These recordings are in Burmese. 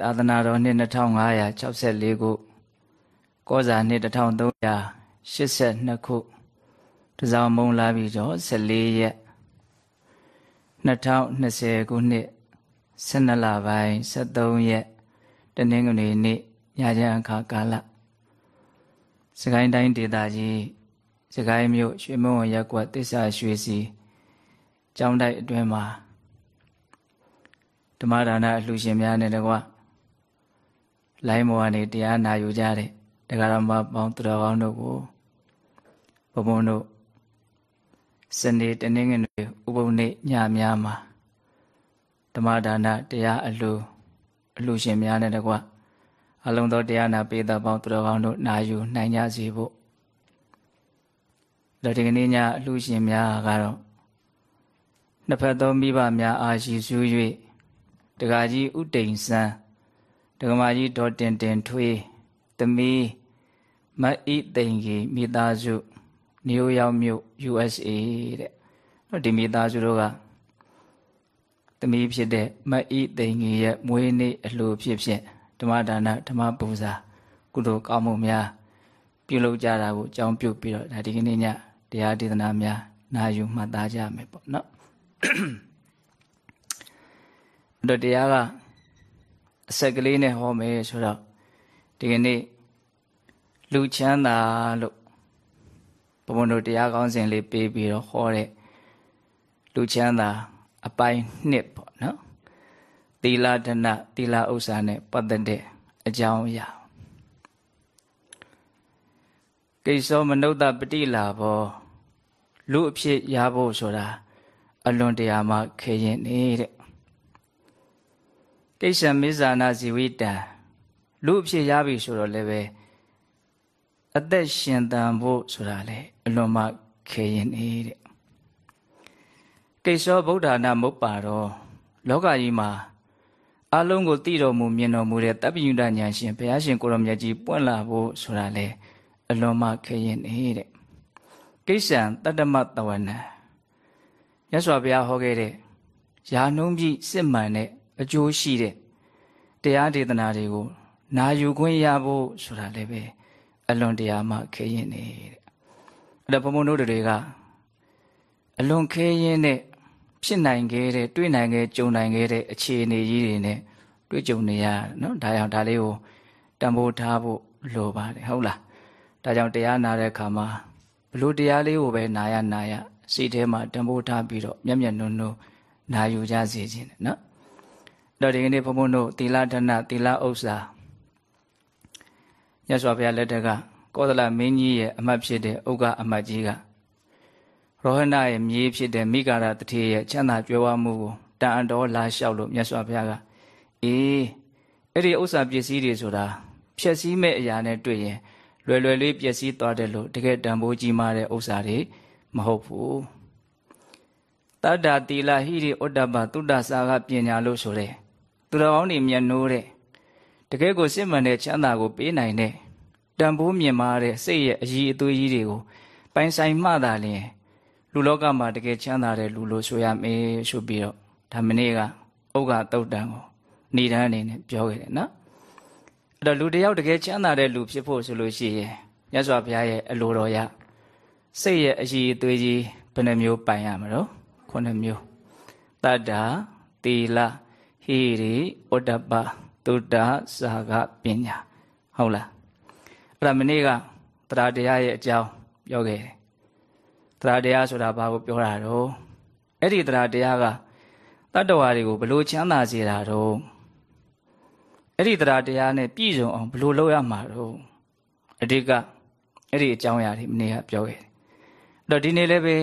သာသနာတော်နှစ်2564ခုကောဇာနှစ်1382ခုတစောင်းမုံလာပြီတော့14ရက်2020ခုနှစ်12လပိုင်း73ရက်တနင်္ဂနွေနေ့ညချမ်းအခါကာလစကိုင်းတိုင်းဒေသကြီးစကိုင်းမြို့ရွှေမုံရက်ကွက်တစ္ဆာရွှေစီကျောင်းတိုက်အတွင်းမှာဓမ္မဒါနအလှူရှင်များနဲ့တကွ လိုင်းမောကနေတရားနာယူကြတဲ့တရားတော်မှာပေါင်းသူတော်ကောင်းတို့ကိုဘုံဘုံတို့စနေတနင်္ဂနွေဥပုံနေ့ညများမှာဓမ္မဒါနတရားအလှူအလှူရှင်များနဲ့တကွအလုံးသောတရားနာပေးသောပေါင်းသူတော်ကောင်းတို့နာယူနိုင်ကြစေဖို့ဒါဒီကနေ့ညအလှူရှင်များကတော့နှစ်ဖက်သောမိဘများအာရှိစု၍ဒကာကြီးဥတိန်စံ ဒကမာကြီးဒေါ်တင်တင်ထွေးသမီးမဣသိင်ကြီးမိသားစုနယူးယောက်မြို့ USA တဲ့နော်ဒီမိသားစုတို့ကသမီးဖြစ်တဲ့မဣသိင်ကြီးရဲ့မွေးနေ့အလှူဖြစ်ဖြစ်ဓမ္မဒါနဓမ္မပူဇာကုသိုလ်ကောင်းမှုများပြုလုပ်ကြတာကိုအကြောင်းပြုပြီးတော့ဒါဒီကနေ့ညတရားဒေသနာများနာယူမှတ်သားကြမယ်ပေါ့နော်တော့တရားက အဆက်ကလေးနဲ့ဟောမယ်ဆိုတော့ဒီကနေ့လူချမ်းသာလို့ဘုံဘုံတို့တရားကောင်းစဉ်လေးပေးပြီးတော့ဟောတဲ့လူချမ်းသာအပိုင်းနှစ်ပေါ့နော်သီလဒနသီလဥစ္စာနဲ့ပတ်သက်တဲ့အကြောင်းအရာကိစ္စမနုဿပတိလာဘောလူအဖြစ်ရဖို့ဆိုတာအလွန်တရာမှခေရင်နေတဲ့ ကိစ္စမေဇာနာဇီဝိတံလူအဖြစ်ရပြီဆိုတော့လည်းပဲအသက်ရှင်တန်ဖို့ဆိုတာလေအလွန်မှခေရင်နေတဲ့ကိစ္စဗုဒ္ဓနာမုတ်ပါတော့လောကကြီးမှာအလုံးကိုသိတော်မူမြင်တော်မူတဲ့တပ်ပိညုတဉာဏ်ရှင်ဘုရားရှင်ကိုရမြတ်ကြီးပွင့်လာဖို့ဆိုတာလေအလွန်မှခေရင်နေတဲ့ကိစ္စံတတ္တမတဝနံရသော်ဘုရားဟောခဲ့တဲ့ယာနှုံးပြီးစစ်မှန်တဲ့ အကျိုးရှိတဲ့တရားဒေသနာတွေကိုနာယူခွင့်ရဖို့ဆိုတာလည်းပဲအလွန်တရာမှခဲရင်နေတဲ့အဲ့ဒါဘုံဘုံတို့တွေကအလွန်ခဲရင်တဲ့ဖြစ်နိုင်ခဲ့တဲ့တွေ့နိုင်ခဲ့ကြုံနိုင်ခဲ့တဲ့အခြေအနေကြီးတွေနဲ့တွေ့ကြုံနေရနော်ဒါကြောင့်ဒါလေးကိုတံပိုးထားဖို့လိုပါတယ်ဟုတ်လားဒါကြောင့်တရားနာတဲ့အခါမှာဘလို့တရားလေးကိုပဲနာရနာရစိတ်ထဲမှာတံပိုးထားပြီးတော့မျက်မျက်နှုံနှုံနာယူကြစေခြင်းနော် တော့ဒီကနေ့ဘုံဘုံတို့သီလဒဏသီလဥစ္စာမြတ်စွာဘုရားလက်ထက်ကကောသလမင်းကြီးရဲ့အမတ်ဖြစ်တဲ့ဥက္ကအမတ်ကြီးကရောဟဏရဲ့မြေးဖြစ်တဲ့မိဂါရတထေရဲ့ချမ်းသာကြွယ်ဝမှုကိုတန်အတော်လာလျှောက်လို့မြတ်စွာဘုရားကအေးအဲ့ဒီဥစ္စာပစ္စည်းတွေဆိုတာဖြည့်ဆည်းမဲ့အရာနဲ့တွေ့ရင်လွယ်လွယ်လေးပျက်စီးသွားတယ်လို့တကယ်တန်ဖိုးကြီးမားတဲ့ဥစ္စာတွေမဟုတ်ဘူးတတ္တာတီလာဟိရိဥဒ္ဒပသုဒ္ဒစာကပညာလို့ဆိုတဲ့ သူတော်ကောင်းတွေမျက်နှိုးတဲ့တကယ်ကိုစစ်မှန်တဲ့ချမ်းသာကိုပေးနိုင်တဲ့တန်ဖိုးမြင့်မားတဲ့စိတ်ရဲ့အည်အသွေးကြီးတွေကိုပိုင်ဆိုင်မှသာလျှင်လူလောကမှာတကယ်ချမ်းသာတဲ့လူလို့ဆိုရမယ်ဆိုပြီးတော့ဒါမနေ့ကဥက္ကတုတ်တန်ကိုဏိဒန်းအနေနဲ့ပြောခဲ့တယ်နော်အဲ့တော့လူတယောက်တကယ်ချမ်းသာတဲ့လူဖြစ်ဖို့ဆိုလို့ရှိရင်မြတ်စွာဘုရားရဲ့အလိုတော်ရစိတ်ရဲ့အည်အသွေးကြီးဘယ်နှမျိုးပိုင်ရမလို့ခုနှစ်မျိုးတတ္တာတီလာ ဟိရိဩတ္တပသုတ္တစာကပညာဟုတ်လားအဲ့ဒါမနေ့ကတရားတရားရဲ့အကြောင်းပြောခဲ့တယ်တရားတရားဆိုတာဘာကိုပြောတာတော့အဲ့ဒီတရားတရားကတတ္တဝါတွေကိုဘလို့ချမ်းသာစေတာတော့အဲ့ဒီတရားတရားနဲ့ပြည့်စုံအောင်ဘလို့လုပ်ရမှာတော့အတိကအဲ့ဒီအကြောင်းအရာတွေမနေ့ကပြောခဲ့တယ်အဲ့တော့ဒီနေ့လည်းပဲ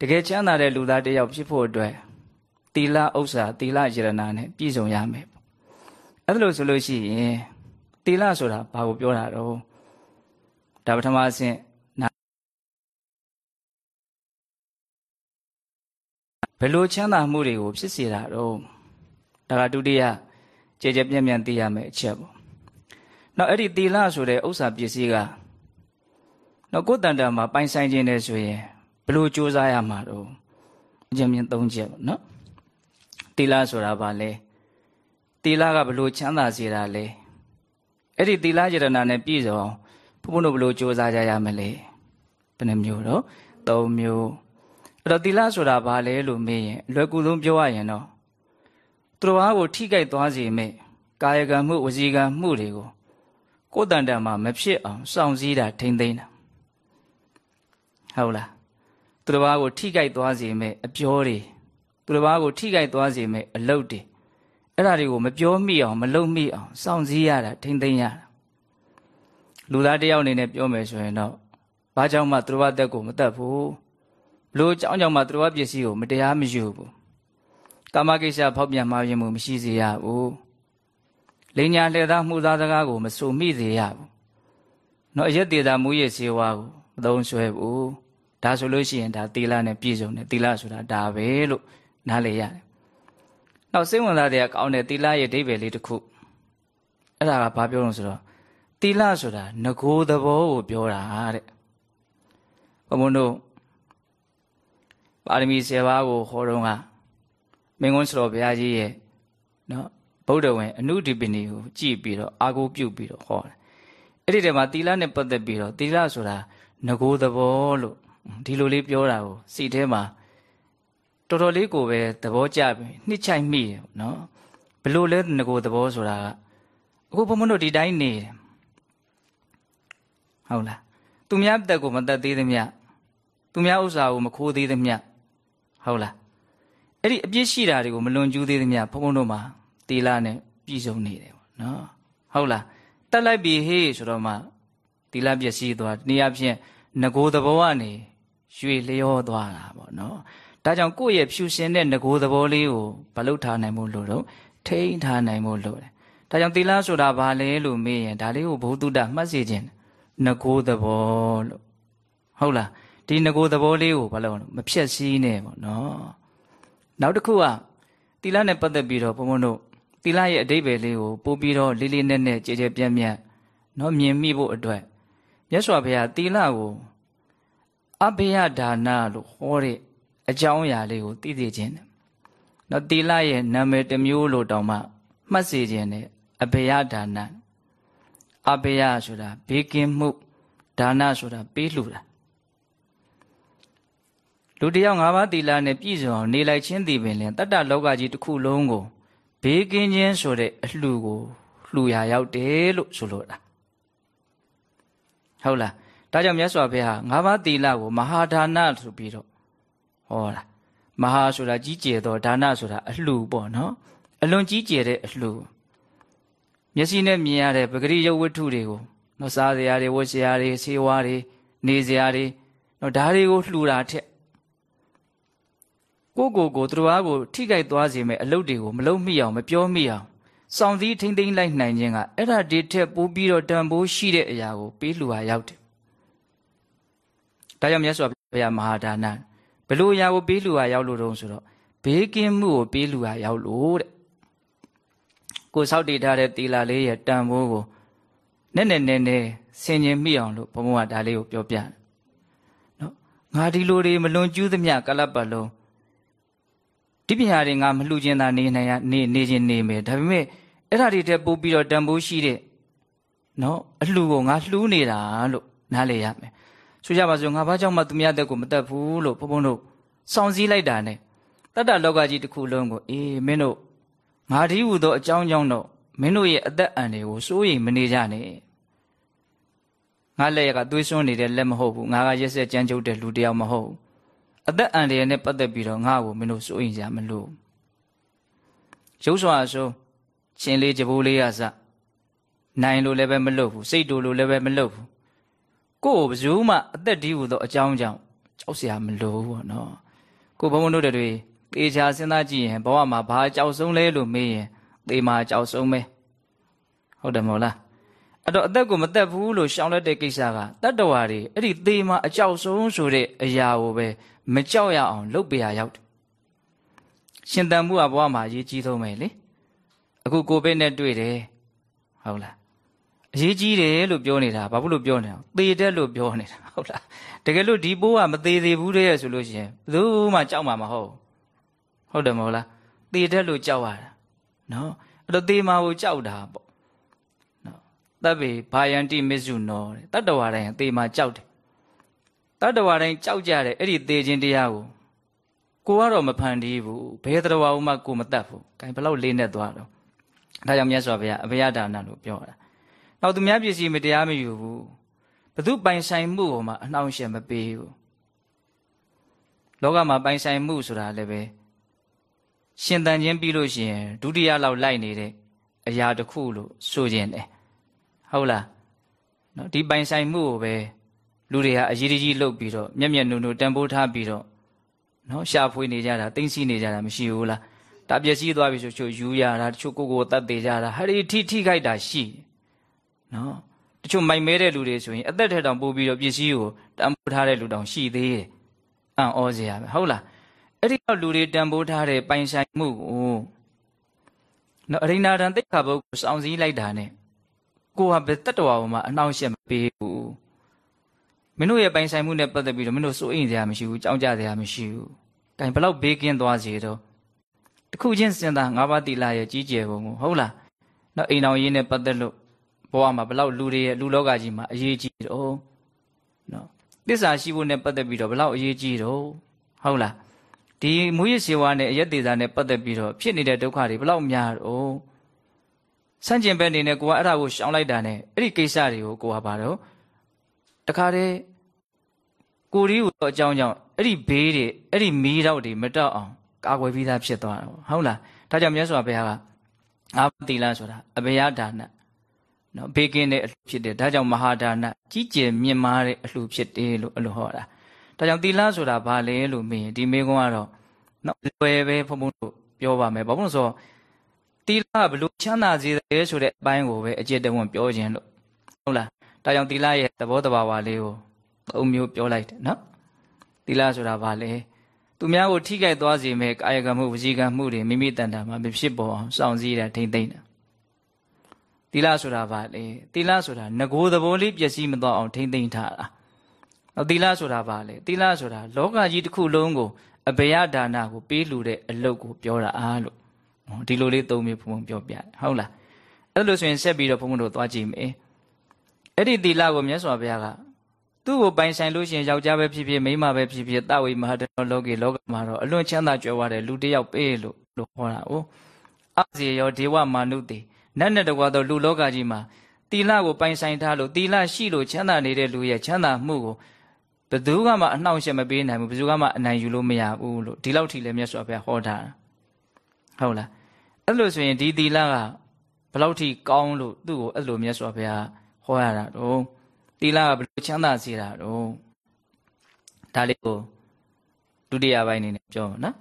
တကယ်ချမ်းသာတဲ့လူသားတစ်ယောက်ဖြစ်ဖို့အတွက် သီလဥစ္စာသီလယရနာနဲ့ပြည့်စုံရမယ်ပေါ့အဲ့ဒါလို့ဆိုလို့ရှိရင်သီလဆိုတာဘာကိုပြောတာတော့ဒါပထမအဆင့်ဘယ်လိုချမ်းသာမှုတွေကိုဖြစ်စေတာတော့ဒါကဒုတိယကြည်ကြပြန့်ပြန့်သိရမယ်အချက်ပေါ့နောက်အဲ့ဒီသီလဆိုတဲ့ဥစ္စာပစ္စည်းကနောက်ကိုယ်တန်တာမှာပိုင်ဆိုင်ခြင်းနဲ့ဆိုရင်ဘယ်လိုကြိုးစားရမှာတော့အကျဉ်းမြင့်၃ချက်ပေါ့နော် သီလဆိုတာဘာလဲသသီလကဘလို့ချမ်းသာစေတာလဲအဲ့ဒီသီလကြရဏနဲ့ပြည့်စုံအောင်ဘုန်းဘုန်းတို့ဘလို့စ조사ကြရမလဲဘယ်နှမျိုးတော့၃မျိုးအဲ့တော့သီလဆိုတာဘာလဲလို့မေးရင်အလွယ်ကူဆုံးပြောရရင်တော့သူတော်ဘာကိုထိကြိုက်သွားစေမဲ့ကာယကံမှုဝစီကံမှုတွေကိုကိုယ်တန်တန်မှာမဖြစ်အောင်စောင့်စည်းတာထိမ့်သိမ်းတာဟုတ်လားသူတစ်ပါးကိုထိကြိုက်သွားစေမဲ့အပြောတွေ သူတစ်ပါးကိုထိကြိုက်သွားစေမဲ့အလုပ်တွေအဲ့ဒါတွေကိုမပြောမိအောင်မလုပ်မိအောင်စောင့်စည်းရတာထိမ့်သိမ်းရတာလူသားတယောက်အနေနဲ့ပြောမယ်ဆိုရင်တော့ဘာကြောင့်မှသူတစ်ပါးတက်ကိုမတက်ဘူးလို့ကြောင့်ကြောင့်မှသူတစ်ပါးပစ္စည်းကိုမတရားမယူဘူးကာမကိစ္စဖောက်ပြန်မှားရင်မှုမရှိစေရဘူးလိညာလှည့်သားမှုသားစကားကိုမဆိုမိစေရဘူးနော်အရက်သေးတာမူရည်စေဝါကိုမသုံးဆွဲဘူးဒါဆိုလို့ရှိရင်ဒါသီလနဲ့ပြည့်စုံတယ်သီလဆိုတာဒါပဲလို့ နားလည်ရတယ်။နောက်စိတ်ဝင်စားတဲ့ကောင်းတဲ့သီလရဲ့အဓိပ္ပာယ်လေးတစ်ခုအဲ့ဒါကဘာပြောလို့ဆိုတော့သီလဆိုတာငကိုသဘောကိုပြောတာတဲ့။ဘုံဘုံတို့ပါရမီ7ပါးကိုဟောတော့ကမင်းကွန်းစတော်ဘုရားကြီးရဲ့နော်ဗုဒ္ဓဝင်အနုဒီပနီကိုကြည့်ပြီးတော့အာကိုပြုတ်ပြီးတော့ဟောတယ်။အဲ့ဒီတည်းမှာသီလနဲ့ပတ်သက်ပြီးတော့သီလဆိုတာငကိုသဘောလို့ဒီလိုလေးပြောတာကိုစိတ်ထဲမှာ တော်တော်လေးကိုပဲသဘောကျပြီနှစ်ချိုက်မိတယ်နော်ဘလို့လဲငကိုသဘောဆိုတာကအခုဘုံမတို့ဒီတိုင်းနေတယ်ဟုတ်လားသူများတက်ကိုမတက်သေးသမျှသူများဥစ္စာကိုမခိုးသေးသမျှဟုတ်လားအဲ့ဒီအပြစ်ရှိတာတွေကိုမလွန်ကျူးသေးသမျှဘုံဘုံတို့မှာတီလာနဲ့ပြည်စုံနေတယ်ပေါ့နော်ဟုတ်လားတက်လိုက်ပြီဟေးဆိုတော့မှတီလာပြည့်စည်သွားနေရာဖြင့်ငကိုသဘောကနေရွှေလျောသွားတာပေါ့နော် ဒါကြောင့်ကိုယ့်ရဲ့ဖြူရှင်တဲ့ငကိုသဘောလေးကိုမလုထားနိုင်မို့လို့တော့ထိန်းထားနိုင်မို့လို့တယ်ဒါကြောင့်သီလဆိုတာဘာလဲလို့မေးရင်ဒါလေးကိုဘုသူတ္တမှတ်စေခြင်းငကိုသဘောလို့ဟုတ်လားဒီငကိုသဘောလေးကိုဘာလို့မဖြက်စည်းနဲ့ပေါ့နော်နောက်တစ်ခုကသီလနဲ့ပတ်သက်ပြီးတော့ဘုံဘုံတို့သီလရဲ့အဓိပ္ပာယ်လေးကိုပို့ပြီးတော့လေးလေးနက်နက်ကြည်ကြဲပြန့်ပြန့်နော်မြင်မိဖို့အတွက်မြတ်စွာဘုရားသီလကိုအဘယဒါနလို့ဟောတဲ့ အကြောင်းအရာလေးကိုသိသိခြင်းတယ်။နော်သီလရဲ့နာမည်တစ်မျိုးလို့တောင်မှမှတ်စေခြင်းတယ်အဘယဒါနအဘယဆိုတာဘေးကင်းမှုဒါနဆိုတာပေးလှူတာလူတယောက်၅ပါးသီလနဲ့ပြည့်စုံအောင်နေလိုက်ခြင်းတည်ပင်လင်တတ္တလောကကြီးတစ်ခုလုံးကိုဘေးကင်းခြင်းဆိုတဲ့အလှူကိုလှူရာရောက်တယ်လို့ဆိုလိုတာဟုတ်လားဒါကြောင့်မြတ်စွာဘုရားငါးပါးသီလကိုမဟာဒါနဆိုပြီးတော့ ဟောတာမဟာဆိုတာကြီးကျယ်သောဒါနဆိုတာအလှပေါ့နော်အလွန်ကြီးကျယ်တဲ့အလှမျက်စိနဲ့မြင်ရတဲ့ပဂရိယဝတ္ထုတွေကိုနော်စားစရာတွေဝတ်စရာတွေဆေးဝါးတွေနေစရာတွေနော်ဒါတွေကိုလှူတာထက်ကိုကိုကိုသူတော်ကိုထိခိုက်သွားစေမဲ့အလုပ်တွေကိုမလုပ်မိအောင်မပြောမိအောင်စောင့်စည်းထိမ့်သိမ့်လိုက်နိုင်ခြင်းကအဲ့ဒါဒီထက်ပိုပြီးတော့တန်ဖိုးရှိတဲ့အရာကိုပေးလှူဟာရောက်တယ်ဒါကြောင့်မြတ်စွာဘုရားမဟာဒါန ဘလို့အရာကိုပေးလူဟာရောက်လို့တုံးဆိုတော့ဘေးကင်းမှုကိုပေးလူဟာရောက်လို့တဲ့ကိုစောက်တည်ထားတဲ့တီလာလေးရဲ့တန်ဖိုးကိုနဲ့နဲ့နဲ့နဲ့ဆင်ញင်မိအောင်လို့ဘုံဘုံကဒါလေးကိုပြောပြတယ်နော်ငါဒီလိုတွေမလွန်ကျူးသမျှကလပ်ပတ်လုံးဒီပညာတွေငါမလှူခြင်းသာနေနိုင်ရနေနေခြင်းနေမယ်ဒါပေမဲ့အဲ့ဓာတွေတက်ပို့ပြီးတော့တန်ဖိုးရှိတဲ့နော်အလှူကိုငါလှူးနေတာလို့နားလေရမယ် ဆိုကြပါစို့ငါဘာကြောင့်မှသူများတဲ့ကိုမတတ်ဘူးလို့ဘုံဘုံတို့စောင့်စည်းလိုက်တာ ਨੇ တတ္တလောကကြီးတစ်ခုလုံးကိုအေးမင်းတို့ငါဒီဟူသောအကြောင်းကြောင့်တော့မင်းတို့ရဲ့အသက်အန္တရာယ်ကိုစိုးရိမ်မနေကြနဲ့ငါလက်ရကသွေးစွန်းနေတဲ့လက်မဟုတ်ဘူးငါကရက်ဆက်ကြမ်းကြုတ်တဲ့လူတယောက်မဟုတ်ဘူးအသက်အန္တရာယ်နဲ့ပတ်သက်ပြီးတော့ငါ့ကိုမင်းတို့စိုးရိမ်ကြမလို့ရုပ်စွာအဆုံးရှင်လေးကြဘိုးလေးရစနိုင်လို့လည်းပဲမလုပ်ဘူးစိတ်တူလို့လည်းပဲမလုပ်ဘူး ကိုယ်ဘယ်သူမှအသက်ဒီဟူသောအကြောင်းကြောင့်ကြောက်เสียမလို့ပေါ့နော်ကိုဘုံဘုံတို့တွေတေချာစဉ်းစားကြည့်ရင်ဘဝမှာဘာကြောက်ဆုံးလဲလို့မေးရင်သေမှာကြောက်ဆုံးပဲဟုတ်တယ်မဟုတ်လားအဲ့တော့အသက်ကိုမသက်ဘူးလို့ရှောင်လက်တဲ့ကိစ္စကတတ္တဝါတွေအဲ့ဒီသေမှာအကြောက်ဆုံးဆိုတဲ့အရာကိုပဲမကြောက်ရအောင် လုပ်ပြရရောက်တယ်ရှင်တန်မှုကဘဝမှာအရေးကြီးဆုံးပဲလေအခုကိုဗစ်နဲ့တွေ့တယ်ဟုတ်လား အရေးကြီးတယ်လို့ပြောနေတာဘာဖြစ်လို့ပြောနေတာသေတယ်လို့ပြောနေတာဟုတ်လားတကယ်လို့ဒီပိုးကမသေးသေးဘူးတဲ့ဆိုလို့ရှိရင်ဘယ်သူမှကြောက်မှာမဟုတ်ဟုတ်တယ်မဟုတ်လားသေတယ်လို့ကြောက်ရတာနော်အဲ့တော့သေမာကိုကြောက်တာပေါ့နော်တပ်ပေဘာယန္တိမစ္စုနောတဲ့တတ္တဝါတိုင်းသေမာကြောက်တယ်တတ္တဝါတိုင်းကြောက်ကြတယ်အဲ့ဒီသေခြင်းတရားကိုကိုကတော့မဖန်တီးဘူးဘယ်တတဝါမှကိုမတတ်ဘူး။ဂိုင်ဘလောက်လေးနဲ့သွားတော့ဒါကြောင့်မြတ်စွာဘုရားအဘယဒါနလို့ပြောတာ။ နောက်သူများပစ္စည်းမတရားမယူဘူး။ဘသူပိုင်ဆိုင်မှုကိုမှအနှောင့်အယှက်မပေးဘူး။လောကမှာပိုင်ဆိုင်မှုဆိုတာလည်းပဲရှင်တန်ချင်းပြီးလို့ရှိရင်ဒုတိယလောက်လိုက်နေတဲ့အရာတစ်ခုလို့ဆိုခြင်းတယ်။ဟုတ်လား။နော်ဒီပိုင်ဆိုင်မှုကိုပဲလူတွေဟာအရေးကြီးလုပ်ပြီးတော့မျက်မျက်နှုံနှုံတန်ဖိုးထားပြီးတော့နော်ရှာဖွေနေကြတာတင်းစီနေကြတာမရှိဘူးလားဒါပျက်စီးသွားပြီဆိုချို့ယူရတာတချို့ကိုကိုတတ်သေးကြတာဟာဒီထိထိခိုက်တာရှိ နော်တချို့မိုင်မဲတဲ့လူတွေဆိုရင်အသက်ထက်တောင်ပို့ပြီးတော့ပစ္စည်းကိုတန်ဖိုးထားတဲ့လူတောင်ရှိသေးတယ်အံ့ဩစရာပဲဟုတ်လားအဲ့ဒီတော့လူတွေတန်ဖိုးထားတဲ့ပိုင်ဆိုင်မှုကိုနော်အရိနာဒံတိတ်ခါဘုတ်ကိုစောင့်စည်းလိုက်တာနဲ့ကိုဟာဘယ်တတ္တဝါမှာအနှောင့်အယှက်မပေးဘူးမင်းတို့ရဲ့ပိုင်ဆိုင်မှုနဲ့ပတ်သက်ပြီးတော့မင်းတို့စိုးအိမ်စရာမရှိဘူးကြောက်ကြစရာမရှိဘူး။တိုင်ဘလောက်ဘေးကင်းသွားစေတော့တခုချင်းစဉ်းစားငါးပါးတိလာရဲ့ကြီးကျယ်ပုံကိုဟုတ်လား။နောက်အိမ်တော်ရေးနဲ့ပတ်သက်လို့ ဘဝမှာဘလောက်လူတွေရဲ့လူလောကကြီးမှာအရေးကြီးတော့နော်သစ္စာရှိဖို့နဲ့ပတ်သက်ပြီးတော့ဘလောက်အရေးကြီးတော့ဟုတ်လား။ဒီမူရစေဝါနဲ့အယက်သေးစာနဲ့ပတ်သက်ပြီးတော့ဖြစ်နေတဲ့ဒုက္ခတွေဘလောက်များတော့ဆန့်ကျင်ဘက်နေနဲ့ကိုကအဲ့ဒါကိုရှောင်လိုက်တာနဲ့အဲ့ဒီကိစ္စတွေကိုကိုကပါတော့တခါတည်းကိုရီးကိုအကြောင်းကြောင့်အဲ့ဒီဘေးတွေအဲ့ဒီမီးတော့တွေမတောက်အောင်ကာကွယ်ပြီးသားဖြစ်သွားတာဟုတ်လားဒါကြောင့်မြတ်စွာဘုရားကအာတိလဆိုတာအဘယဒါန နော်ဘေးကင်းတဲ့အလှဖြစ်တယ်ဒါကြောင့်မဟာဒါနကြီးကျယ်မြင့်မားတဲ့အလှဖြစ်တယ်လို့အလိုဟောတာဒါကြောင့်သီလဆိုတာဘာလဲလို့မေးရင်ဒီမေးခွန်းကတော့နော်လွယ်ပဲဘုံဘုံတို့ပြောပါမယ်ဘာလို့ဆိုသီလဘလို့ချမ်းသာစေတယ်ဆိုတဲ့အပိုင်းကိုပဲအကျင့်တဝန်းပြောခြင်းလို့ဟုတ်လားဒါကြောင့်သီလရဲ့သဘောတဘာဝလေးကိုသုံးမျိုးပြောလိုက်တယ်နော်သီလဆိုတာဘာလဲသူများကိုထိခိုက်သွားစေမဲ့ကာယကံမှုဝစီကံမှုတွေမိမိတန်တာမှာမဖြစ်ပေါ်အောင်စောင့်စည်းတာထိမ့်သိမ့်တာသီ လဆိုတာဘာလဲသီလဆိုတာငကိုသဘောလေးပျက်စီးမသွားအောင်ထိမ့်သိမ့်ထားတာနောက်သီလဆိုတာဘာလဲသီလဆိုတာလောကကြီးတစ်ခုလုံးကိုအဘယဒါနကိုပေးလူတဲ့အလုတ်ကိုပြောတာအားလို့ဒီလိုလေးသုံးမျိုးဘုံဘုံပြောပြတယ်ဟုတ်လားအဲ့လိုဆိုရင်ဆက်ပြီးတော့ဘုံဘုံတို့သွားကြည့်မယ်အဲ့ဒီသီလကိုမြတ်စွာဘုရားကသူ့ကိုပိုင်ဆိုင်လို့ရှိရင်ယောက်ျားပဲဖြစ်ဖြစ်မိန်းမပဲဖြစ်ဖြစ်တဝိမဟာတလောကေလောကမှာတော့အလွန်ချမ်းသာကြွယ်ဝတဲ့လူတစ်ယောက်ပေးလို့လို့ဟောတာ哦အစီရောဒေဝမာနုတေ နတ်နဲ့တကွာတော့လူလောကကြီးမှာသီလကိုပိုင်ဆိုင်ထားလို့သီလရှိလို့ချမ်းသာနေတဲ့လူရဲ့ချမ်းသာမှုကိုဘယ်သူကမှအနှောင့်အယှက်မပေးနိုင်ဘူးဘယ်သူကမှအနိုင်ယူလို့မရဘူးလို့ဒီလောက်ထိလည်းမြတ်စွာဘုရားဟောထားတာဟုတ်လားအဲ့လိုဆိုရင်ဒီသီလကဘယ်လောက်ထိကောင်းလို့သူ့ကိုအဲ့လိုမြတ်စွာဘုရားဟောရတာတော့သီလကဘယ်လိုချမ်းသာစေတာတော့ဒါလေးကိုဒုတိယပိုင်းအနေနဲ့ပြောမှာနော်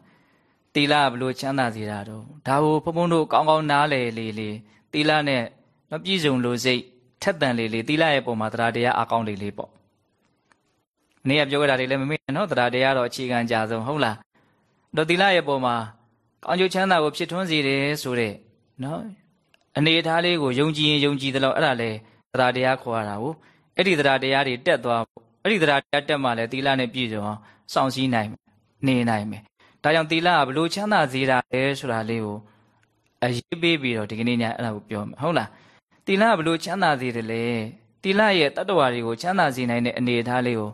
သီလကဘယ်လိုချမ်းသာစေတာတော့ဒါကိုဘုံဘုံတို့ကောင်းကောင်းနားလည်လေလေ သီလနဲ့မပြည့်စုံလို့စိတ်ထက်တန်လေလေသီလရဲ့ပုံမှာတရားတရားအကောင်းလေးလေးပေါ့နေ့ကပြောကြတာတွေလည်းမမေ့နော်တရားတရားတော့အခြေခံကြဆုံးဟုတ်လားတော့သီလရဲ့ပုံမှာကောင်းကျိုးချမ်းသာကိုဖြစ်ထွန်းစေတယ်ဆိုတဲ့နော်အနေအထားလေးကိုယုံကြည်ရင်ယုံကြည်သလောက်အဲ့ဒါလေတရားတရားခေါ်ရတာကိုအဲ့ဒီတရားတရားတွေတက်သွားအဲ့ဒီတရားတရားတက်မှလည်းသီလနဲ့ပြည့်စုံအောင်စောင့်စည်းနိုင်နေနိုင်မယ်ဒါကြောင့်သီလကဘလို့ချမ်းသာစေတာလဲဆိုတာလေးကို အရေးပေးပြီးတော့ဒီကနေ့ညအဲ့ဒါကိုပြောမယ်ဟုတ်လားသီလကဘလို့ချမ်းသာစေတယ်လဲသီလရဲ့တတ္တဝါတွေကိုချမ်းသာစေနိုင်တဲ့အနေအထားလေးကို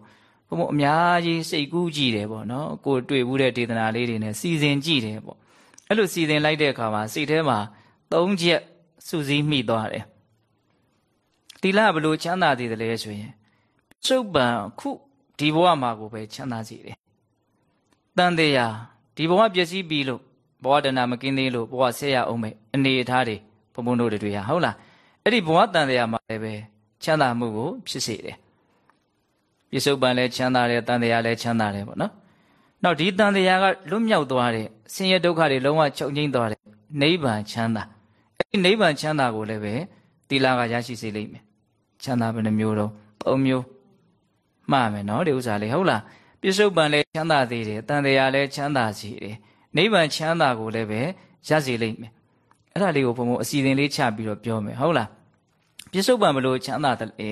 ဘုံဘုံအများကြီးစိတ်ကူးကြည့်တယ်ပေါ့နော်ကိုတွေ့ဘူးတဲ့ဒေသနာလေးတွေနဲ့စီစဉ်ကြည့်တယ်ပေါ့အဲ့လိုစီစဉ်လိုက်တဲ့အခါမှာစိတ်ထဲမှာသုံးချက်စုစည်းမိသွားတယ်သီလဘလို့ချမ်းသာသေးတယ်လဲဆိုရင်စုပ်ပံခုဒီဘဝမှာကိုပဲချမ်းသာစေတယ်တန်တရားဒီဘဝပျက်စီးပြီလို့ ဘဝတဏမကင်းသေးလို့ဘဝဆက်ရအောင်မယ်အနေအထားတွေဘုံဘုံတို့တွေဟာဟုတ်လားအဲ့ဒီဘဝတန်တရားမှာလည်းပဲချမ်းသာမှုကိုဖြစ်စေတယ်ပြစ္ဆုတ်ပံလည်းချမ်းသာတယ်တန်တရားလည်းချမ်းသာတယ်ပေါ့နော်နောက်ဒီတန်တရားကလွတ်မြောက်သွားတဲ့ဆင်းရဲဒုက္ခတွေလုံးဝချုပ်ငြိမ်းသွားတဲ့နိဗ္ဗာန်ချမ်းသာအဲ့ဒီနိဗ္ဗာန်ချမ်းသာကိုလည်းပဲသီလကရရှိစေလိမ့်မယ်ချမ်းသာဘယ်နှမျိုးတော့သုံးမျိုးမှားမယ်နော်ဒီဥစ္စာလေးဟုတ်လားပြစ္ဆုတ်ပံလည်းချမ်းသာသေးတယ်တန်တရားလည်းချမ်းသာစေတယ် နိဗ္ဗာန်ချမ်းသာကိုလည်းပဲရစေလိမ့်မယ်အဲ့ဒါလေးကိုဘုံဘုံအစီအစဉ်လေးချပြီးတော့ပြောမယ်ဟုတ်လားပြစ္ဆုတ်ပံဘလို့ချမ်းသာတယ်လေ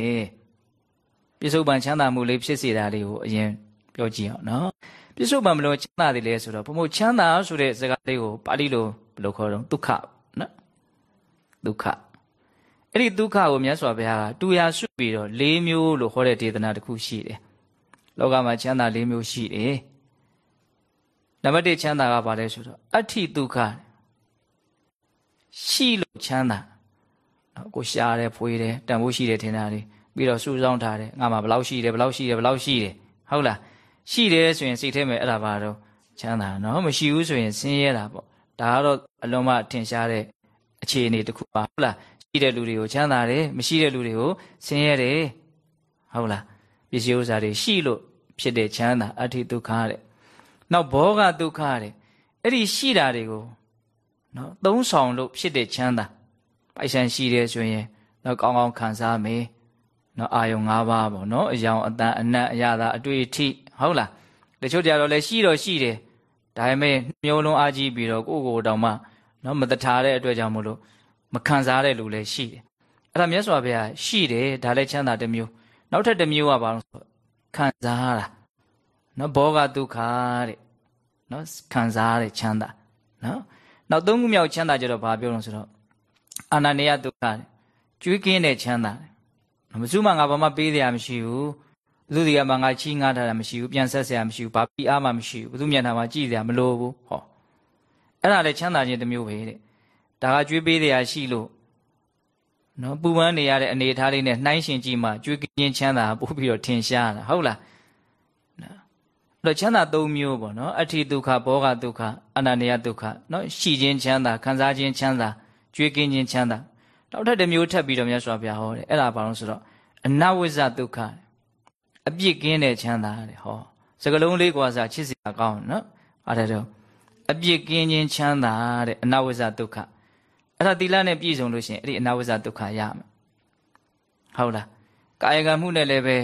ပြစ္ဆုတ်ပံချမ်းသာမှုလေးဖြစ်စေတာလေးကိုအရင်ပြောကြည့်အောင်နော်ပြစ္ဆုတ်ပံဘလို့ချမ်းသာတယ်လေဆိုတော့ဘုံဘုံချမ်းသာဆိုတဲ့စကားလေးကိုပါဠိလိုဘယ်လိုခေါ်တော့ဒုက္ခနော်ဒုက္ခအဲ့ဒီဒုက္ခကိုမြတ်စွာဘုရားကတူရာစုပြီးတော့၄မျိုးလို့ဟောတဲ့ဒေသနာတစ်ခုရှိတယ်လောကမှာချမ်းသာ၄မျိုးရှိတယ် နံပါတ်1ချမ်းသာကဘာလဲဆိုတော့အဋ္ဌိဒုက္ခရှိလို့ချမ်းသာနော်ကိုရှားတယ်ဖွေးတယ်တန်ဖိုးရှိတယ်ထင်တာလေပြီးတော့စုဆောင်းထားတယ်ငါမှဘလောက်ရှိတယ်ဘလောက်ရှိတယ်ဘလောက်ရှိတယ်ဟုတ်လားရှိတယ်ဆိုရင်စိတ်ထဲမှာအဲ့ဒါပါတော့ချမ်းသာနော်မရှိဘူးဆိုရင်ဆင်းရဲတာပေါ့ဒါကတော့အလုံးမထင်ရှားတဲ့အခြေအနေတစ်ခုပါဟုတ်လားရှိတဲ့လူတွေကိုချမ်းသာတယ်မရှိတဲ့လူတွေကိုဆင်းရဲတယ်ဟုတ်လားပစ္စည်းဥစ္စာတွေရှိလို့ဖြစ်တဲ့ချမ်းသာအဋ္ဌိဒုက္ခတဲ့ နောက်ဘောဂဒုက္ခတဲ့အဲ့ဒီရှိတာတွေကိုနော်သုံးဆောင်လို့ဖြစ်တဲ့ချမ်းသာပိုက်ဆံရှိတယ်ဆိုရင်တော့ကောင်းကောင်းခံစားမယ်နော်အာယုံ၅ပါးပေါ့နော်အယောင်အတန်အနတ်အရသာအတွေ့အထိဟုတ်လားတချို့ကြတော့လည်းရှိတော့ရှိတယ်ဒါပေမဲ့မျိုးလုံးအားကြီးပြီးတော့ကိုယ့်ကိုယ်တောင်မှနော်မတထားတဲ့အတွက်ကြောင့်မလို့မခံစားတဲ့လူလည်းရှိတယ်အဲ့ဒါမြတ်စွာဘုရားရှိတယ်ဒါလည်းချမ်းသာတစ်မျိုးနောက်ထပ်တစ်မျိုးကဘာလို့ဆိုခံစားတာ နော်ဘောဂဒုက္ခတဲ့နော်ခံစားရတဲ့ချမ်းသာနော်နောက်သုံးခုမြောက်ချမ်းသာကြတော့ဘာပြောလို့ဆိုတော့အာနာနေယဒုက္ခကျွေးကင်းတဲ့ချမ်းသာမစုမငါဘာမှပေးရမရှိဘူးဘသူဒီကမှငါချီးငားထားတာမရှိဘူးပြန်ဆက်ဆရာမရှိဘူးဘာပြီးအားမှမရှိဘူးဘသူမျက်နှာမှာကြည့်စရာမလိုဘူးဟောအဲ့ဒါလည်းချမ်းသာခြင်းတစ်မျိုးပဲတဲ့ဒါကကျွေးပေးတရားရှိလို့နော်ပူပန်းနေရတဲ့အနေအထားလေးနဲ့နှိုင်းရှင်ကြည့်မှကျွေးကင်းချမ်းသာပို့ပြီးတော့ထင်ရှားတာဟုတ်လားအဲ့ တော့ချမ်းသာ၃မျိုးပေါ့နော်အဋ္ဌိဒုက္ခဘောဂဒုက္ခအနန္တယဒုက္ခနော်ရှိခြင်းချမ်းသာခံစားခြင်းချမ်းသာကျွေးကင်းခြင်းချမ်းသာနောက်ထပ်တစ်မျိုးထပ်ပြီးတော့မြတ်စွာဘုရားဟောတယ်အဲ့ဒါဘာလို့ဆိုတော့အနဝိဇ္ဇဒုက္ခအပြစ်ကင်းတဲ့ချမ်းသာတဲ့ဟောစကလုံးလေးကွာစားချစ်စရာကောင်းနော်အဲ့ဒါတော့အပြစ်ကင်းခြင်းချမ်းသာတဲ့အနဝိဇ္ဇဒုက္ခအဲ့ဒါသီလနဲ့ပြည့်စုံလို့ရှိရင်အဲ့ဒီအနဝိဇ္ဇဒုက္ခရမယ်ဟုတ်လားကာယကံမှုနဲ့လည်းပဲ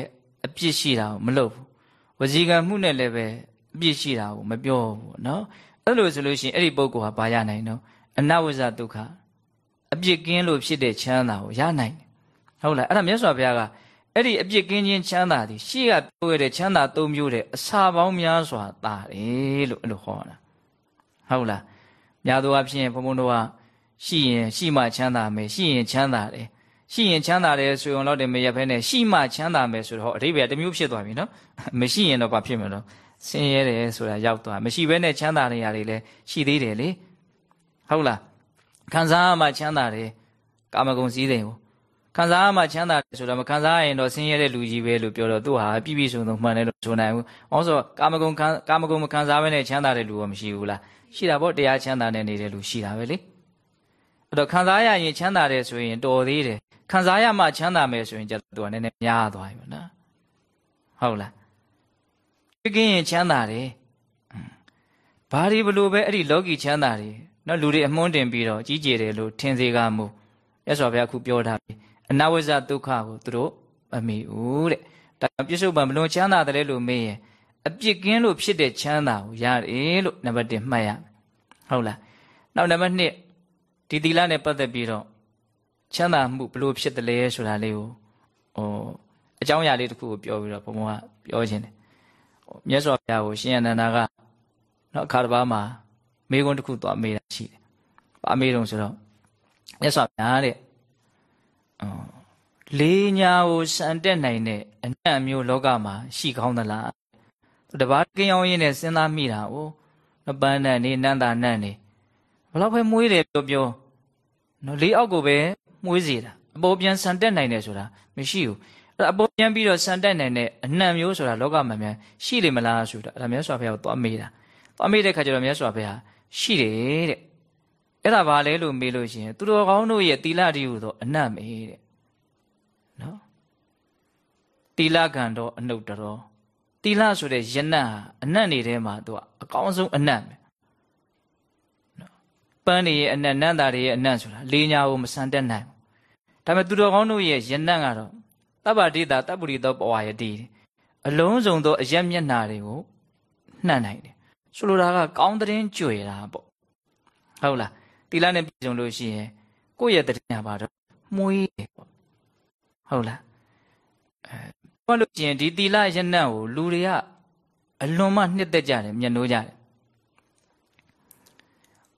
အပြစ်ရှိတာကိုမလုပ်ဘူး ဝစီကံမှုနဲ့လည်းပဲအပြစ်ရှိတာကိုမပြောဘူးเนาะအဲ့လိုဆိုလို့ရှိရင်အဲ့ဒီပုဂ္ဂိုလ်ဟာဘာရနိုင်တော့အနဝိဇ္ဇဒုက္ခအပြစ်ကင်းလို့ဖြစ်တဲ့ချမ်းသာကိုရနိုင်တယ်ဟုတ်လားအဲ့ဒါမြတ်စွာဘုရားကအဲ့ဒီအပြစ်ကင်းခြင်းချမ်းသာသည်ရှေ့ကပြောရတဲ့ချမ်းသာ၃မျိုးတဲ့အစာပေါင်းများစွာတာတယ်လို့အဲ့လိုဟောတာဟုတ်လားများသောအားဖြင့်ဘုံဘုံတို့ကရှိရင်ရှိမှချမ်းသာမယ်ရှိရင်ချမ်းသာတယ် ရှိရင်ချမ်းသာတယ်ဆိုရင်တော့တယ်မရဖဲနဲ့ရှိမှချမ်းသာမယ်ဆိုတော့အဓိပ္ပာယ်တစ်မျိုးဖြစ်သွားပြီနော်မရှိရင်တော့ဘာဖြစ်မလို့ဆင်းရဲတယ်ဆိုတာရောက်သွားမရှိဘဲနဲ့ချမ်းသာနေရတွေလည်းရှိသေးတယ်လေဟုတ်လားခံစားမှချမ်းသာတယ်ကာမဂုဏ်စည်းစိမ်ကိုခံစားမှချမ်းသာတယ်ဆိုတော့မခံစားရင်တော့ဆင်းရဲတဲ့လူကြီးပဲလို့ပြောတော့သူဟာပြည့်ပြည့်စုံစုံမှန်တယ်လို့ဆိုနိုင်ဘူး။အော်ဆိုကာမဂုဏ်ကာမဂုဏ်မခံစားဘဲနဲ့ချမ်းသာတဲ့လူကမရှိဘူးလား။ရှိတာပေါ့တရားချမ်းသာနေနေတဲ့လူရှိတာပဲလေ။အဲ့တော့ခံစားရရင်ချမ်းသာတယ်ဆိုရင်တော်သေးတယ်။ ခံစားရမှချမ်းသာမယ်ဆိုရင်ကျတော့သူကနည်းနည်းများသွားပြီနော်။ဟုတ်လား။ပြကင်းရင်ချမ်းသာတယ်။ဘာဒီဘလို့ပဲအဲ့ဒီလောကီချမ်းသာတယ်နော်လူတွေအမွှန်းတင်ပြီးတော့ကြီးကျယ်တယ်လို့ထင်စေကမူရသော်ဘုရားခုပြောထားပြီအနဝိဇ္ဇဒုက္ခကိုသူတို့မမီဘူးတဲ့ဒါပြစ္ဆုတ်ပံဘလုံးချမ်းသာတယ်လို့မေးရင်အပြစ်ကင်းလို့ဖြစ်တဲ့ချမ်းသာကိုရတယ်လို့နံပါတ်1မှတ်ရဟုတ်လားနောက်နံပါတ်2ဒီသီလနဲ့ပတ်သက်ပြီးတော့ ချမ်းသာမှုဘလို့ဖြစ်တယ်လဲဆိုတာလေးကိုဟိုအကြောင်းအရာလေးတစ်ခုကိုပြောပြီးတော့ဘုံဘုံကပြောခြင်းတယ်မြတ်စွာဘုရားကိုရှင်အနန္ဒာကနော်အခါတစ်ပါးမှာမေခွန်းတစ်ခုသွားမေးတာရှိတယ်။ဘာမေးတော့ဆိုတော့မြတ်စွာဘုရားတဲ့လေးညာကိုစံတက်နိုင်တဲ့အနတ်မျိုးလောကမှာရှိကောင်းသလား။တပါးကင်းအောင်ရင်းနဲ့စဉ်းစားမိတာ哦။နပန်းနဲ့နေနန္တာနတ်နေဘလောက်ပဲမွေးတယ်ပြောပြောနော်လေးအောက်ကိုပဲ မွေးစေတာအပေါ်ပြန်စံတက်နိုင်တယ်ဆိုတာမရှိဘူးအဲ့အပေါ်ပြန်ပြီးတော့စံတက်နိုင်တဲ့အနတ်မျိုးဆိုတာလောကမှာများရှိလိမ့်မလားဆိုတာအဲ့ဒါမြတ်စွာဘုရားကိုသွားမေးတာသွားမေးတဲ့ခါကျတော့မြတ်စွာဘုရားရှိတယ်တဲ့အဲ့ဒါဘာလဲလို့မေးလို့ရှိရင်သူတော်ကောင်းတို့ရဲ့တီလာတိဟုသောအနတ်မေးတဲ့နော်တီလာကံတော့အနုတ္တရောတီလာဆိုတဲ့ယနတ်ဟာအနတ်နေထဲမှာသူကအကောင်းဆုံးအနတ်ပဲနော်ပန်းနေရဲ့အနတ်နန္တာတွေရဲ့အနတ်ဆိုတာလေးညာကိုမဆန်တက်နိုင်ဘူး ဒါပေမဲ့သူတော်ကောင်းတို့ရဲ့ယနတ်ကတော့တပ္ပတိတာတပ္ပုရိသောပဝါယတိအလုံးစုံသောအရက်မျက်နာတွေကိုနှံ့နိုင်တယ်ဆိုလိုတာကကောင်းတဲ့ကြွယ်တာပေါ့ဟုတ်လားတီလာနဲ့ပြည်စုံလို့ရှိရင်ကိုယ့်ရဲ့တဲ့ညာပါတော့မွေးတယ်ပေါ့ဟုတ်လားအဲဘာလို့ကျင်ဒီတီလာရနံ့ကိုလူတွေကအလွန်မှနှစ်သက်ကြတယ်မျက်နှိုးကြတယ်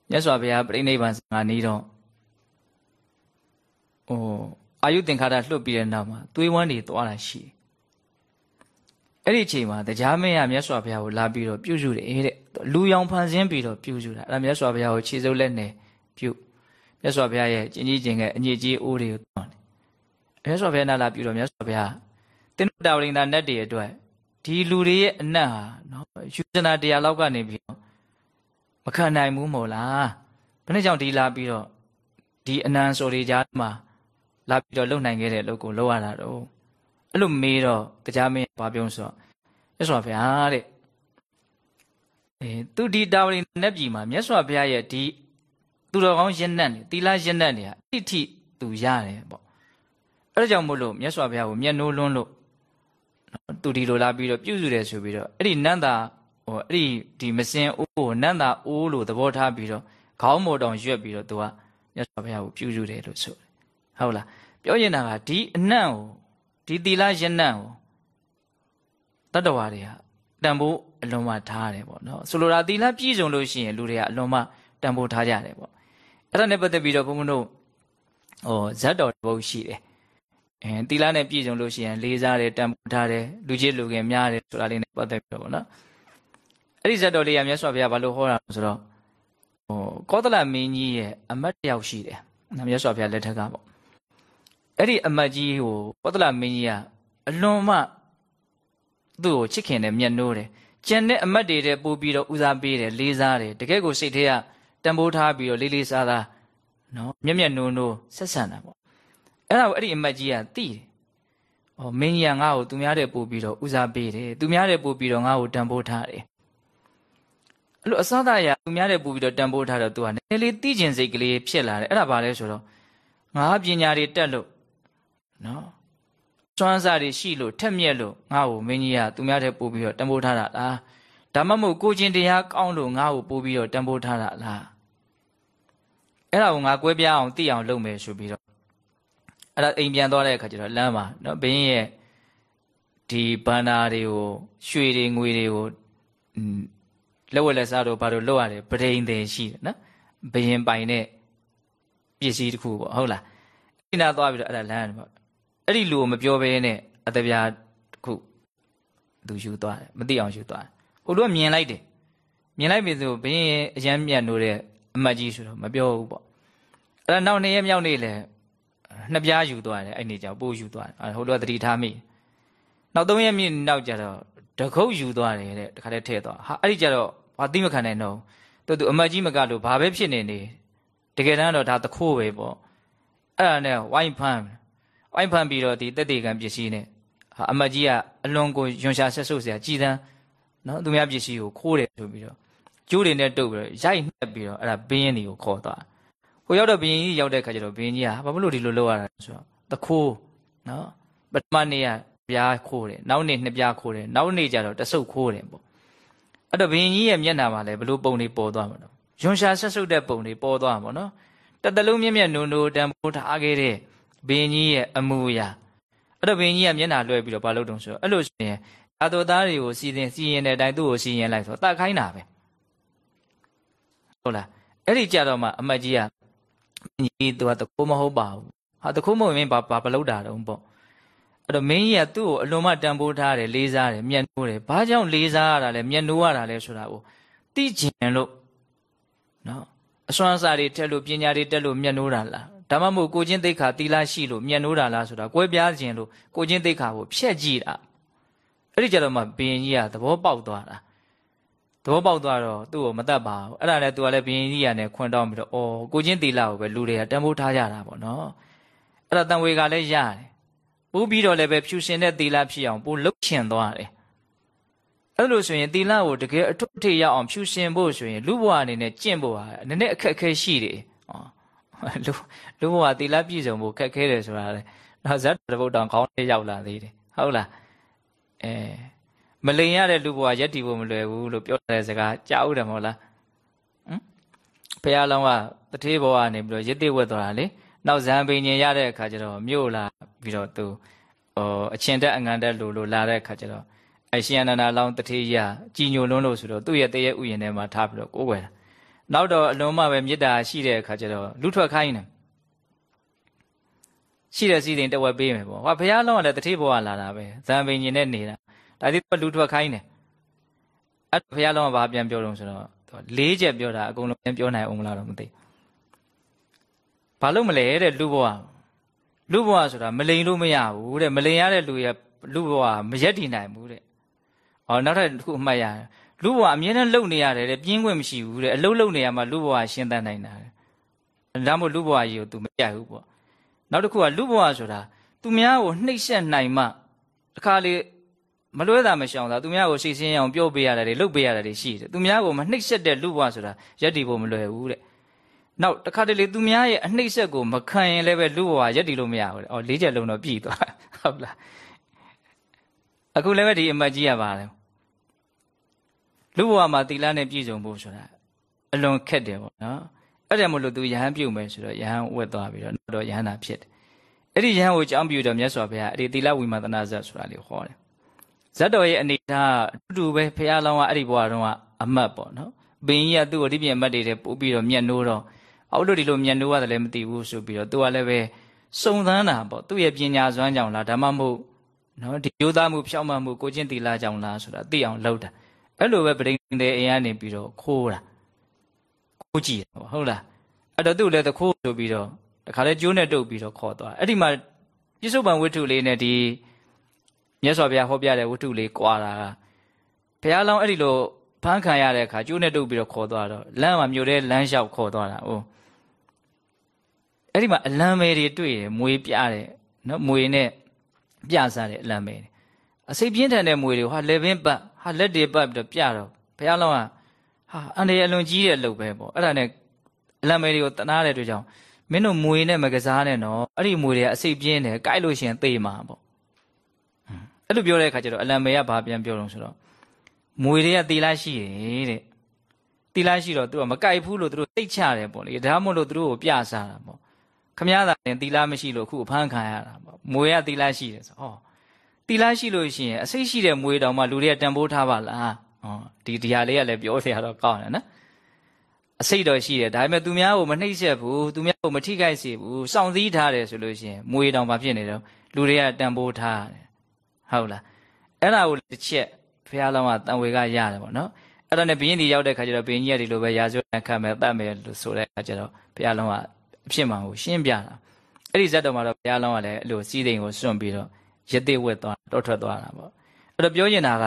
မြတ်စွာဘုရားပြိဋိနိဗ္ဗာန်ငါနီးတော့ ဟိုအာယုသင်္ခါရလွတ်ပြီးတဲ့နောက်မှာသွေးဝမ်းတွေသွားတာရှိတယ်အဲ့ဒီအချိန်မှာတရားမင်းကမြတ်စွာဘုရားကိုလာပြီးတော့ပြုစုတယ်တဲ့လူရောင်ဖန်ဆင်းပြီးတော့ပြုစုတာအဲ့ဒါမြတ်စွာဘုရားကိုခြေစုပ်လက်နဲ့ပြုမြတ်စွာဘုရားရဲ့ကျင်ကြီးကျင်ကအညစ်အကြေးအိုးတွေကိုတောင်းတယ်မြတ်စွာဘုရားနာလာပြုတော့မြတ်စွာဘုရားတင်းတာဝရိန္ဒာနတ်တွေအတွက်ဒီလူတွေရဲ့အနတ်ဟာနော်ယူဇနာတရားလောက်ကနေပြီးတော့မခံနိုင်ဘူးမို့လားဘယ်နဲ့ကြောင့်ဒီလာပြီးတော့ဒီအနန္ဆိုတွေကြားမှာ လာပြီးတော့လုံနိုင်ခဲ့တဲ့လုပ်ကိုလုပ်ရတာတော့အဲ့လိုမေးတော့တရားမင်းဘာပြောဆိုတော့မြတ်စွာဘုရားတဲ့အဲသူဒီတာဝရိနတ်ပြည်မှာမြတ်စွာဘုရားရဲ့ဒီသူတော်ကောင်းရင့်နှက်နေသီလရင့်နှက်နေဟာအဋ္ဌိသူရတယ်ပေါ့အဲ့ဒါကြောင့်မို့လို့မြတ်စွာဘုရားကိုမျက်နှိုးလွန်းလို့သူဒီလိုလာပြီးတော့ပြုစုတယ်ဆိုပြီးတော့အဲ့ဒီနန္တာဟိုအဲ့ဒီဒီမစင်အိုးကိုနန္တာအိုးလို့သဘောထားပြီးတော့ခေါင်းမော်တောင်ရွက်ပြီးတော့သူကမြတ်စွာဘုရားကိုပြုစုတယ်လို့ဆိုတယ် ဟုတ်လားပြောရင်တာကဒီအနံ့ကိုဒီသီလရနံ့ကိုတတ္တဝါတွေကတန်ဖိုးအလွန်မှထားရတယ်ပေါ့နော်ဆိုလိုတာသီလပြည့်စုံလို့ရှိရင်လူတွေကအလွန်မှတန်ဖိုးထားကြတယ်ပေါ့အဲ့ဒါနဲ့ပတ်သက်ပြီးတော့ဘုန်းဘုန်းတို့ဟိုဇတ်တော်ဘုတ်ရှိတယ်အဲသီလနဲ့ပြည့်စုံလို့ရှိရင်လေးစားတယ်တန်ဖိုးထားတယ်လူကြီးလူငယ်များတယ်ဆိုတာလေးနဲ့ပတ်သက်ပြီးတော့ပေါ့နော်အဲ့ဒီဇတ်တော်လေးကမြတ်စွာဘုရားဘာလို့ဟောတာဆိုတော့ဟိုကောသလမင်းကြီးရဲ့အမတ်တယောက်ရှိတယ်မြတ်စွာဘုရားလက်ထက်ကပေါ့ အဲ့ဒီအမတ်ကြီးဟိုကောသလမင်းကြီးကအလွန်မှသူ့ကိုချစ်ခင်တယ်မျက်နှိုးတယ်ကျန်တဲ့အမတ်တွေတဲ့ပို့ပြီးတော့ဦးစားပေးတယ်လေးစားတယ်တကယ်ကိုစိတ်ထဲကတန်ဖိုးထားပြီးတော့လေးလေးစားစားနော်မျက်မျက်နှိုးနှိုးဆက်ဆံတာပေါ့အဲ့ဒါကိုအဲ့ဒီအမတ်ကြီးကသိတယ်။ဩမင်းကြီးကငါ့ကိုသူများတဲ့ပို့ပြီးတော့ဦးစားပေးတယ်။သူများတဲ့ပို့ပြီးတော့ငါ့ကိုတန်ဖိုးထားတယ်။အဲ့လိုအစသာရသူများတဲ့ပို့ပြီးတော့တန်ဖိုးထားတော့သူကနည်းနည်းလေးသိကျင်စိတ်ကလေးဖြစ်လာတယ်။အဲ့ဒါဘာလဲဆိုတော့ငါပညာတွေတက်လို့ နော်စွမ်းစားတွေရှိလို့ထက်မြက်လို့ငါ့ကိုမင်းကြီးကသူများတဲ့ပို့ပြီးတော့တန်ဖိုးထားတာလား။ဒါမှမဟုတ်ကိုချင်းတရားကောင်းလို့ငါ့ကိုပို့ပြီးတော့တန်ဖိုးထားတာလား။အဲ့ဒါကိုငါကွဲပြားအောင်သိအောင်လုပ်မယ်ဆိုပြီးတော့အဲ့ဒါအိမ်ပြန်သွားတဲ့အခါကျတော့လမ်းမှာနော်ဘင်းရဲ့ဒီဘန္နာတွေကိုရွှေတွေငွေတွေကိုလက်ဝက်လက်စားတို့ဘာလို့လောက်ရတယ်ပဒိန်တယ်ရှိတယ်နော်ဘယင်ပိုင်တဲ့ပစ္စည်းတစ်ခုပေါ့ဟုတ်လားအိနာသွားပြီးတော့အဲ့ဒါလမ်းပေါ့ အဲ့ဒီလူကိုမပြောဘဲနဲ့အတပြားတစ်ခုသူယူသွားတယ်မသိအောင်ယူသွားတယ်ဟိုလူကမြင်လိုက်တယ်မြင်လိုက်ပြီဆိုဘင်းရဲ့အရန်မြတ်နိုးတဲ့အမတ်ကြီးဆိုတော့မပြောဘူးပေါ့အဲ့ဒါနောက်နေ့ရက်မြောက်နေ့လဲနှစ်ပြားယူသွားတယ်အဲ့နေကြောင်ပိုးယူသွားတယ်ဟိုလူကတတိထားမိနောက်သုံးရက်မြင့်နောက်ကြတော့တခုတ်ယူသွားတယ်တဲ့တခါတည်းထည့်သွားဟာအဲ့ဒီကြတော့ဘာသိမခံနိုင်တော့သူသူအမတ်ကြီးမကလို့ဘာပဲဖြစ်နေနေတကယ်တမ်းတော့ဒါတခိုးပဲပေါ့အဲ့ဒါနဲ့ဝိုင်းဖမ်း ဝိုင်းဖမ်းပြီးတော့ဒီတက်တေကံပစ္စည်းနဲ့ဟာအမတ်ကြီးကအလွန်ကိုယွန်ရှာဆက်ဆုပ်เสียကြည်တန်းနော်သူများပစ္စည်းကိုခိုးတယ်ဆိုပြီးတော့ကျိုးတွေနဲ့တုပ်ပြီးတော့ရိုက်နှက်ပြီးတော့အဲ့ဒါဘင်းရင်တွေကိုခေါ်သွားဟိုရောက်တော့ဘင်းကြီးရောက်တဲ့ခါကျတော့ဘင်းကြီးကဘာမလို့ဒီလိုလုပ်ရတာဆိုတော့တခိုးနော်ပထမနေ့ကပြားခိုးတယ်နောက်နေ့နှစ်ပြားခိုးတယ်နောက်နေ့ကျတော့တဆုပ်ခိုးတယ်ပေါ့အဲ့တော့ဘင်းကြီးရဲ့မျက်နှာမှာလည်းဘလို့ပုံတွေပေါ်သွားမှာတော့ယွန်ရှာဆက်ဆုပ်တဲ့ပုံတွေပေါ်သွားမှာနော်တတလုံးမြက်မြက်နုံနုံတန်ဖိုးထားခဲ့တဲ့ ဘင်းကြီးရဲ့အမူအရာအဲ့တော့ဘင်းကြီးကမျက်နှာလွှဲပြီးတော့ဘာလုပ်တုံးဆိုတော့အဲ့လိုဆိုရင်အာတော်သားတွေကိုစီစဉ်စီရင်တဲ့အတိုင်းသူ့ကိုစီရင်လိုက်ဆိုတော့တတ်ခိုင်းတာပဲဟုတ်လားအဲ့ဒီကြတော့မှအမတ်ကြီးကကြီးသူကတခိုးမဟုတ်ပါဘူးဟာတခိုးမဟုတ်ရင်ဘာဘာလုပ်တာတုံးပေါ့အဲ့တော့မင်းကြီးကသူ့ကိုအလွန်မှတန်ဖိုးထားတယ်လေးစားတယ်မျက်နှိုးတယ်ဘာကြောင့်လေးစားရတာလဲမျက်နှိုးရတာလဲဆိုတာကိုသိကျင်လို့နော်အစွမ်းအစာတွေတက်လို့ပညာတွေတက်လို့မျက်နှိုးတာလား ဒါမှမဟုတ်ကိုချင်းသိက္ခာတီလာရှိလို့မျက်နှိုးတာလားဆိုတာကွဲပြားခြင်းလို့ကိုချင်းသိက္ခာကိုဖျက်ကြည့်တာအဲ့ဒီကြတော့မှဘင်းကြီးကသဘောပေါက်သွားတာသဘောပေါက်သွားတော့သူ့ကိုမတတ်ပါဘူးအဲ့ဒါနဲ့သူကလည်းဘင်းကြီးကလည်းခွန်တောင်းပြီးတော့အော်ကိုချင်းတီလာကိုပဲလူတွေကတန်ဖိုးထားကြတာပေါ့နော်အဲ့ဒါတန်ဝေကလည်းရတယ်ပိုးပြီးတော့လည်းပဲဖြူရှင်တဲ့တီလာဖြစ်အောင်ပိုးလှုပ်ချင်သွားတယ်အဲ့လိုဆိုရင်တီလာကိုတကယ်အထွတ်အထိပ်ရအောင်ဖြူရှင်ဖို့ဆိုရင်လူဘဝအနေနဲ့ကျင့်ဖို့ဟာနည်းနည်းအခက်အခဲရှိတယ် လူလူဘဝတီလာပြည့်စုံဖို့ခက်ခဲတယ်ဆိုတာလေနောက်ဇတ်တပုတ်တောင်ခေါင်းထဲရောက်လာသေးတယ်ဟုတ်လားအဲမလိန်ရတဲ့လူဘဝရက်တီဖို့မလွယ်ဘူးလို့ပြောတဲ့စကားကြားဦးတယ်မဟုတ်လားဟမ်ဘုရားလောင်းကတထေးဘဝကနေပြီးတော့ရစ်တိဝက်သွားတာလေနောက်ဇံပင်ញင်ရတဲ့အခါကျတော့မြို့လာပြီးတော့သူဟိုအချင်းတက်အငံတက်လို့လို့လာတဲ့အခါကျတော့အရှင်အနန္ဒာလောင်းတထေးရကြည်ညိုလွန်းလို့ဆိုတော့သူ့ရဲ့တရဲ့ဥယျာဉ်ထဲမှာထားပြီးတော့ကိုးကွယ်တာ နောက်တော့အလုံးမပဲမေတ္တာရှိတဲ့အခါကျတော့လူထွက်ခိုင်းတယ်ရှိတဲ့စီစဉ်တဝက်ပေးမယ်ပေါ့ဟာဘုရားလုံးကလည်းတတိဘဝလာတာပဲဇံပင်ညင်နဲ့နေတာဒါဒီလူထွက်ခိုင်းတယ်အဲ့ဘုရားလုံးကဘာပြန်ပြောတော့ဆိုတော့လေးချက်ပြောတာအကုန်လုံးပြန်ပြောနိုင်အောင်မလားတော့မသိဘာလို့မလဲတဲ့လူဘဝလူဘဝဆိုတာမလိန်လို့မရဘူးတဲ့မလိန်ရတဲ့လူရဲ့လူဘဝမရက်တည်နိုင်ဘူးတဲ့ဟောနောက်ထပ်တစ်ခုအမှတ်ရတယ် လူဘဝအမြဲတမ်းလုံနေရတယ်တဲ့ပြင်းခွင့်မရှိဘူးတဲ့အလုံးလုံနေရမှာလူဘဝရှင်းတတ်နိုင်တာတဲ့ဒါမှမဟုတ်လူဘဝကြီးကို तू မကြိုက်ဘူးပေါ့နောက်တစ်ခုကလူဘဝဆိုတာသူများကိုနှိပ်စက်နိုင်မှတစ်ခါလေမလွဲတာမရှောင်တာသူများကိုစိတ်ဆင်းရအောင်ပြောပေးရတယ်တွေလုပ်ပေးရတယ်တွေရှိတယ်သူများကိုမနှိပ်စက်တဲ့လူဘဝဆိုတာရက်တည်ဖို့မလွယ်ဘူးတဲ့နောက်တစ်ခါတလေသူများရဲ့အနှိပ်စက်ကိုမခံရင်လည်းပဲလူဘဝရက်တည်လို့မရဘူးတဲ့အော်လေးချက်လုံးတော့ပြည်သွားဟုတ်လားအခုလည်းပဲဒီအမတ်ကြီးရပါတယ် လူဘဝမှာသီလနဲ့ပြည့်စုံဖို့ဆိုတာအလွန်ခက်တယ်ပေါ့နော်အဲ့ဒါမို့လို့သူယဟန်ပြုတ်မယ်ဆိုတော့ယဟန်ဝက်သွားပြီးတော့တော့ယဟန်နာဖြစ်တယ်အဲ့ဒီယဟန်ကိုကြောင်းပြုတော့မြတ်စွာဘုရားအဲ့ဒီသီလဝိမာသနာဇတ်ဆိုတာလေးဟောတယ်ဇတ်တော်ရဲ့အနေထားအတူတူပဲဘုရားလောင်းကအဲ့ဒီဘဝတုန်းကအမတ်ပေါ့နော်ဘင်းကြီးကသူ့ကိုဒီပြင်အမတ်တွေပို့ပြီးတော့မြတ်နိုးတော့အောက်လို့ဒီလိုမြတ်နိုးရတယ်လည်းမသိဘူးဆိုပြီးတော့သူကလည်းပဲစုံသန်းတာပေါ့သူ့ရဲ့ပညာစွမ်းကြောင့်လားဒါမှမဟုတ်နော်ဒီယောသားမှုဖြောင့်မတ်မှုကိုချင်းသီလကြောင့်လားဆိုတာသိအောင်လုပ်တာ အဲ့လိုပဲပရိသေအိမ်ကနေပြီးတော့ခိုးတာခိုးကြည့်တာပေါ့ဟုတ်လားအဲ့တော့သူ့လည်းတခိုးဆိုပြီးတော့တခါလဲကျိုးနဲ့တုပ်ပြီးတော့ခေါ်သွားအဲ့ဒီမှာပြစ္ဆုတ်ပံဝတ္ထုလေးနဲ့ဒီမြတ်စွာဘုရားဟောပြတဲ့ဝတ္ထုလေးကွာတာကဘုရားလောင်းအဲ့ဒီလိုဖမ်းခံရတဲ့အခါကျိုးနဲ့တုပ်ပြီးတော့ခေါ်သွားတော့လမ်းမှာမြို့တဲ့လမ်းလျှောက်ခေါ်သွားတာအိုးအဲ့ဒီမှာအလံမဲတွေတွေ့တယ်မွေပြတယ်နော်မွေနဲ့ပြစားတဲ့အလံမဲတွေအစိတ်ပြင်းထန်တဲ့မွေတွေဟာလက်ပင်ပတ် ဟာလက်တွေပတ်ပြီးတော့ပြတော့ဘုရားလောင်းကဟာအန္တရာယ်အလွန်ကြီးတဲ့အလုပ်ပဲပေါ့အဲ့ဒါနဲ့အလံမဲတွေကိုတနာတဲ့အတွက်ကြောင့်မင်းတို့မွေနဲ့မကစားနဲ့နော်အဲ့ဒီမွေတွေကအစိတ်ပြင်းတယ်ကြိုက်လို့ရှင်သေမှာပေါ့အဲ့လိုပြောတဲ့အခါကျတော့အလံမဲကဘာပြန်ပြောတော့ဆိုတော့မွေတွေကသေလားရှိတယ်တဲ့သေလားရှိတော့သူကမကြိုက်ဘူးလို့သူတို့သိချတယ်ပေါ့လေဒါမှမဟုတ်လို့သူတို့ကိုပြစားတာပေါ့ခမရသာရင်သေလားမရှိလို့အခုအဖမ်းခံရတာပေါ့မွေကသေလားရှိတယ်ဆိုဟော တီလာရှိလို့ရှိရင်အစိတ်ရှိတဲ့မွေးတောင်မှလူတွေကတန်ဖိုးထားပါလားဟောဒီတရားလေးကလည်းပြောစရာတော့ကောင်းတယ်နော်အစိတ်တော့ရှိတယ်ဒါပေမဲ့သူများကိုမနှိပ်စက်ဘူးသူများကိုမထိခိုက်စေဘူးစောင့်စည်းထားတယ်ဆိုလို့ရှိရင်မွေးတောင်မှဖြစ်နေတော့လူတွေကတန်ဖိုးထားတယ်ဟုတ်လားအဲ့ဒါကိုတစ်ချက်ဖះလောင်းကတန်ဝေကရတယ်ပေါ့နော်အဲ့ဒါနဲ့ဘင်းကြီးရောက်တဲ့ခါကျတော့ဘင်းကြီးကဒီလိုပဲရာဇဝတ်ခံမယ်တတ်မယ်လို့ဆိုတဲ့ခါကျတော့ဖះလောင်းကအဖြစ်မှန်ကိုရှင်းပြတာအဲ့ဒီဇက်တော်မှာတော့ဖះလောင်းကလည်းအဲ့လိုစီးတိမ်ကိုစွန့်ပြီးတော့ ရသေးဝက်သွားတော့ထွက်သွားတာပေါ့အဲ့တော့ပြောချင်တာက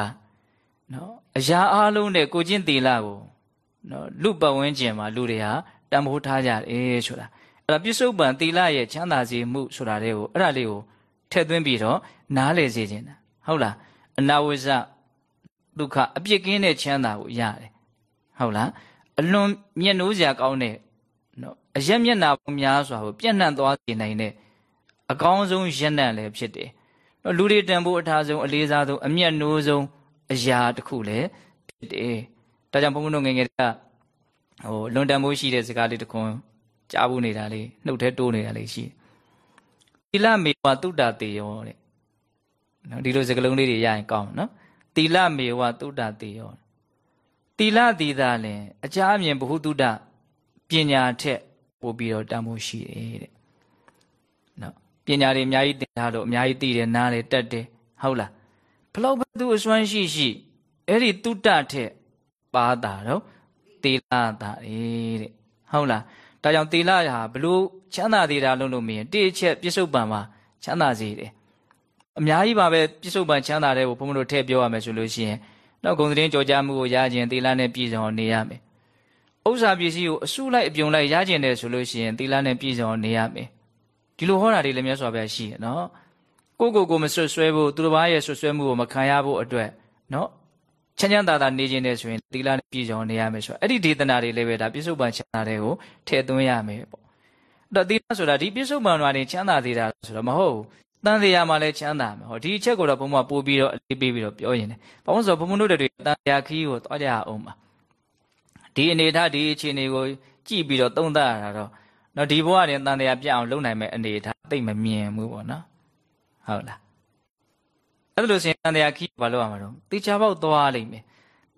နော်အရာအလုံးနဲ့ကိုချင်းတီလာကိုနော်လူပတ်ဝန်းကျင်မှာလူတွေဟာတံမိုးထားကြတယ်ဆိုတာအဲ့ဒါပြစ္ဆုတ်ပံတီလာရဲ့ချမ်းသာစေမှုဆိုတာလေးကိုအဲ့ဒါလေးကိုထည့်သွင်းပြီးတော့နားလည်စေခြင်းတာဟုတ်လားအနာဝိဇဒုက္ခအပြစ်ကင်းတဲ့ချမ်းသာကိုရတယ်ဟုတ်လားအလွန်မျက်နှိုးစရာကောင်းတဲ့နော်အရက်မျက်နှာပုံများစွာကိုပြန့်နှံ့သွားစေနိုင်တဲ့အကောင်းဆုံးရက်နှံ့လည်းဖြစ်တယ်နော် လူတွေတန်ဖို့အထားဆုံးအလေးစားဆုံးအမျက်နှိုးဆုံးအရာတစ်ခုလည်းဖြစ်တယ်ဒါကြောင့်ဘုန်းဘုန်းတို့ငယ်ငယ်ကဟိုလွန်တန်ဖို့ရှိတဲ့စကားလေးတစ်ခွန်းကြားဘူးနေတာလေးနှုတ်ထဲတိုးနေတာလေးရှိသီလမေဝတုတ္တတေယောတဲ့နော်ဒီလိုစကားလုံးလေးတွေရရင်ကောင်းနော်သီလမေဝတုတ္တတေယောသီလသီသာလင်အကြအမြင်ဘ ഹു တုတ္တပညာထက်ပို့ပြီးတော့တန်ဖိုးရှိတယ်တဲ့နော်ပ ညာတွေအများကြီးသင်ထားလို့အများကြီးသိတယ်နားတယ်တတ်တယ်ဟုတ်လားဘလောက်ဘသူအစွမ်းရှိရှိအဲ့ဒီတုတ္တထက်ပါတာတော့တေလာတာတဲ့ဟုတ်လားဒါကြောင့်တေလာဟာဘလို့ချမ်းသာသေးတာလုံးလို့မရင်တိအချက်ပြစ္ဆုတ်ပံမှာချမ်းသာစေတယ်အများကြီးပါပဲပြစ္ဆုတ်ပံချမ်းသာတဲ့ကိုဘုန်းဘုန်းတို့ထည့်ပြောရမယ်ဆိုလို့ရှိရင်နောက်ဂုံသတင်းကြော်ကြားမှုကိုရခြင်းတေလာနဲ့ပြည်စုံနေရမယ်ဥစ္စာပစ္စည်းကိုအစုလိုက်အပြုံလိုက်ရကျင်တယ်ဆိုလို့ရှိရင်သီလနဲ့ပြည့်စုံနေရမယ် ဒီလိုဟောတာတွေလည်းမြတ်စွာဘုရားရှိတယ်နော်ကိုကိုကိုမဆွဆွဲဖို့သူတစ်ပါးရဲ့ဆွဆွဲမှုကိုမခံရဖို့အတွက်နော်ချမ်းချမ်းသာသာနေခြင်းနဲ့ဆိုရင်သီလနဲ့ပြည့်စုံနေရမယ်ဆိုတော့အဲ့ဒီဒေသနာတွေလည်းပဲဒါပြစ္ဆုတ်ပံချမ်းသာတဲ့ကိုထည့်သွင်းရမယ်ပေါ့အဲ့တော့သီလဆိုတာဒီပြစ္ဆုတ်ပံတွေချမ်းသာသေးတာဆိုတော့မဟုတ်ဘူးတန်တရားမှာလည်းချမ်းသာမယ်ဟောဒီအချက်ကိုတော့ဘုံမပို့ပြီးတော့အလေးပေးပြီးတော့ပြောရင်တယ်ဘာလို့ဆိုတော့ဘုံဘုံတို့တွေတန်တရားခီးကိုသွားကြအောင်ပါဒီအနေထားဒီအခြေအနေကိုကြည့်ပြီးတော့သုံးသပ်ရတာတော့ နော်ဒီဘဝနဲ့တန်တရားပြအောင်လုပ်နိုင်မဲ့အနေထားသိမမြင်ဘူးပေါ့နော်ဟုတ်လားအဲ့လိုဆိုရင်တန်တရားခီးဘာလုပ်ရမှာတော့တေချာပေါက်သွားလိမ့်မယ်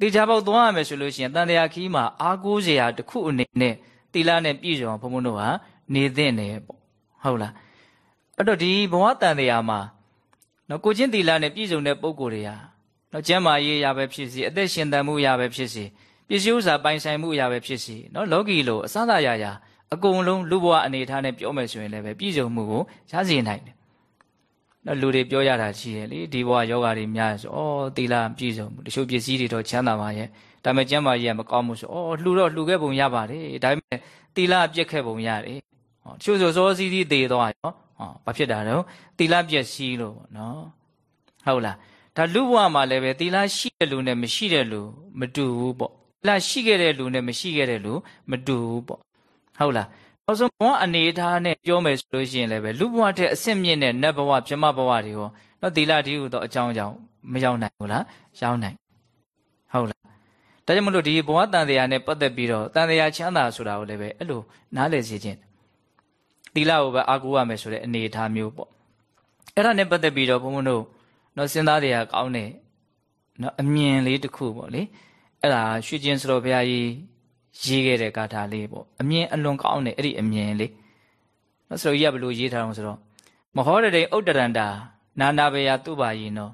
တေချာပေါက်သွားရမယ်ဆိုလို့ရှိရင်တန်တရားခီးမှာအာကိုးစရာတစ်ခုအနေနဲ့တိလာနဲ့ပြည့်စုံဘုံဘုံတို့ဟာနေသင့်တယ်ပေါ့ဟုတ်လားအဲ့တော့ဒီဘဝတန်တရားမှာနော်ကိုချင်းတီလာနဲ့ပြည့်စုံတဲ့ပုံကိုယ်တွေဟာနော်ကျမ်းမာရေးရပဲဖြစ်စီအသက်ရှင်သန်မှုရပဲဖြစ်စီပစ္စည်းဥစ္စာပိုင်ဆိုင်မှုရပဲဖြစ်စီနော်လောကီလိုအစသာရာရာ အကုန်လုံးလူဘဝအနေထားနဲ့ပြောမယ်ဆိုရင်လည်းပဲပြည့်စုံမှုကိုရစေနိုင်တယ်နော်လူတွေပြောရတာရှိတယ်လေဒီဘဝယောဂါတွေများဆိုဩတီလာပြည့်စုံမှုတချို့ပစ္စည်းတွေတော့ချမ်းသာပါရဲ့ဒါပေမဲ့ကျမ်းမာရေးကမကောင်းဘူးဆိုဩလှူတော့လှူခဲ့ပုံရပါတယ်ဒါပေမဲ့တီလာပြက်ခဲ့ပုံရတယ်ဟောတချို့ဆိုစောစီးစီးသေးသွားရောဟောဘာဖြစ်တာလဲတီလာပြက်စီးလို့နော်ဟုတ်လားဒါလူဘဝမှာလည်းပဲတီလာရှိတဲ့လူနဲ့မရှိတဲ့လူမတူဘူးပေါ့တီလာရှိခဲ့တဲ့လူနဲ့မရှိခဲ့တဲ့လူမတူဘူးပေါ့ ဟုတ်လားနောက်ဆုံးဘဝအနေထားနဲ့ပြောမယ်ဆိုလို့ရှိရင်လည်းပဲလူဘဝတဲ့အဆင့်မြင့်တဲ့နတ်ဘဝပြမဘဝတွေရောတော့တီလာဒီဟုတော့အကြောင်းကြောင့်မရောက်နိုင်ဘူးလားရောက်နိုင်ဟုတ်လားဒါကြောင့်မလို့ဒီဘဝတန်တရားနဲ့ပတ်သက်ပြီးတော့တန်တရားချမ်းသာဆိုတာကိုလည်းပဲအဲ့လိုနားလည်စေခြင်းသီလကိုပဲအားကိုးရမယ်ဆိုတဲ့အနေအထားမျိုးပေါ့အဲ့ဒါနဲ့ပတ်သက်ပြီးတော့ဘုန်းဘုန်းတို့တော့စဉ်းစားတရားကောင်းတယ်နော်အမြင်လေးတစ်ခုပေါ့လေအဲ့ဒါရွှေကျင်စတော်ဘုရားကြီး ရေးခဲ့တဲ့ဂါထာလေးပေါ့အမြင်အလွန်ကောင်းတယ်အဲ့ဒီအမြင်လေးနော်ဆိုတော့ကြီးကဘယ်လိုရေးထားအောင်ဆိုတော့မဟောရတိဥတ္တရန္တာနာနာဘေယသူပါယီနော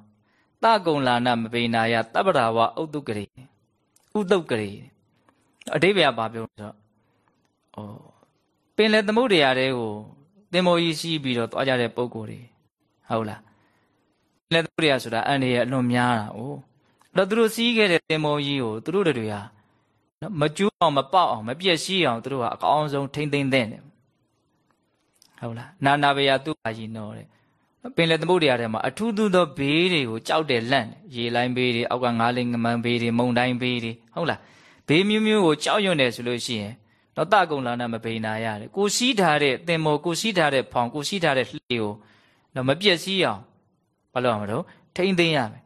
တကုံလာနမပေနာယတပ္ပရာဝဥတုကရေဥတုကရေအတိပ္ပယ်ကဘာပြောဆိုတော့ဩပင်လေသမုဒ္ဒရာတွေကိုသင်္ဘောကြီးရှိပြီးတော့တွားကြတဲ့ပုံကိုယ်တွေဟုတ်လားပင်လေသမုဒ္ဒရာဆိုတာအန်ဒီရဲ့အလွန်များတာ哦အဲ့တော့သူတို့စီးခဲ့တဲ့သင်္ဘောကြီးကိုသူတို့တွေဟာ နော်မကျူးအောင်မပေါက်အောင်မပြည့်စည်အောင်သူတို့ကအကောင်းဆုံးထိမ့်သိမ့်တဲ့တယ်ဟုတ်လားနာနာဘယသူပါကြီးနော်တဲ့ပင်လေသမုဒ္ဒရာထဲမှာအထူးထူးသောဘေးတွေကိုကြောက်တယ်လန့်ရေလိုင်းဘေးတွေအောက်ကငါးလင်းငမန်းဘေးတွေမုန်တိုင်းဘေးတွေဟုတ်လားဘေးမျိုးမျိုးကိုကြောက်ရွံ့တယ်ဆိုလို့ရှိရင်တော့တကုံလာနာမပိန်နာရတယ်ကိုစီးထားတဲ့တင်မောကိုစီးထားတဲ့ဖောင်ကိုစီးထားတဲ့လှေကိုတော့မပြည့်စည်အောင်ဘာလို့ရမလို့ထိမ့်သိမ်းရမယ်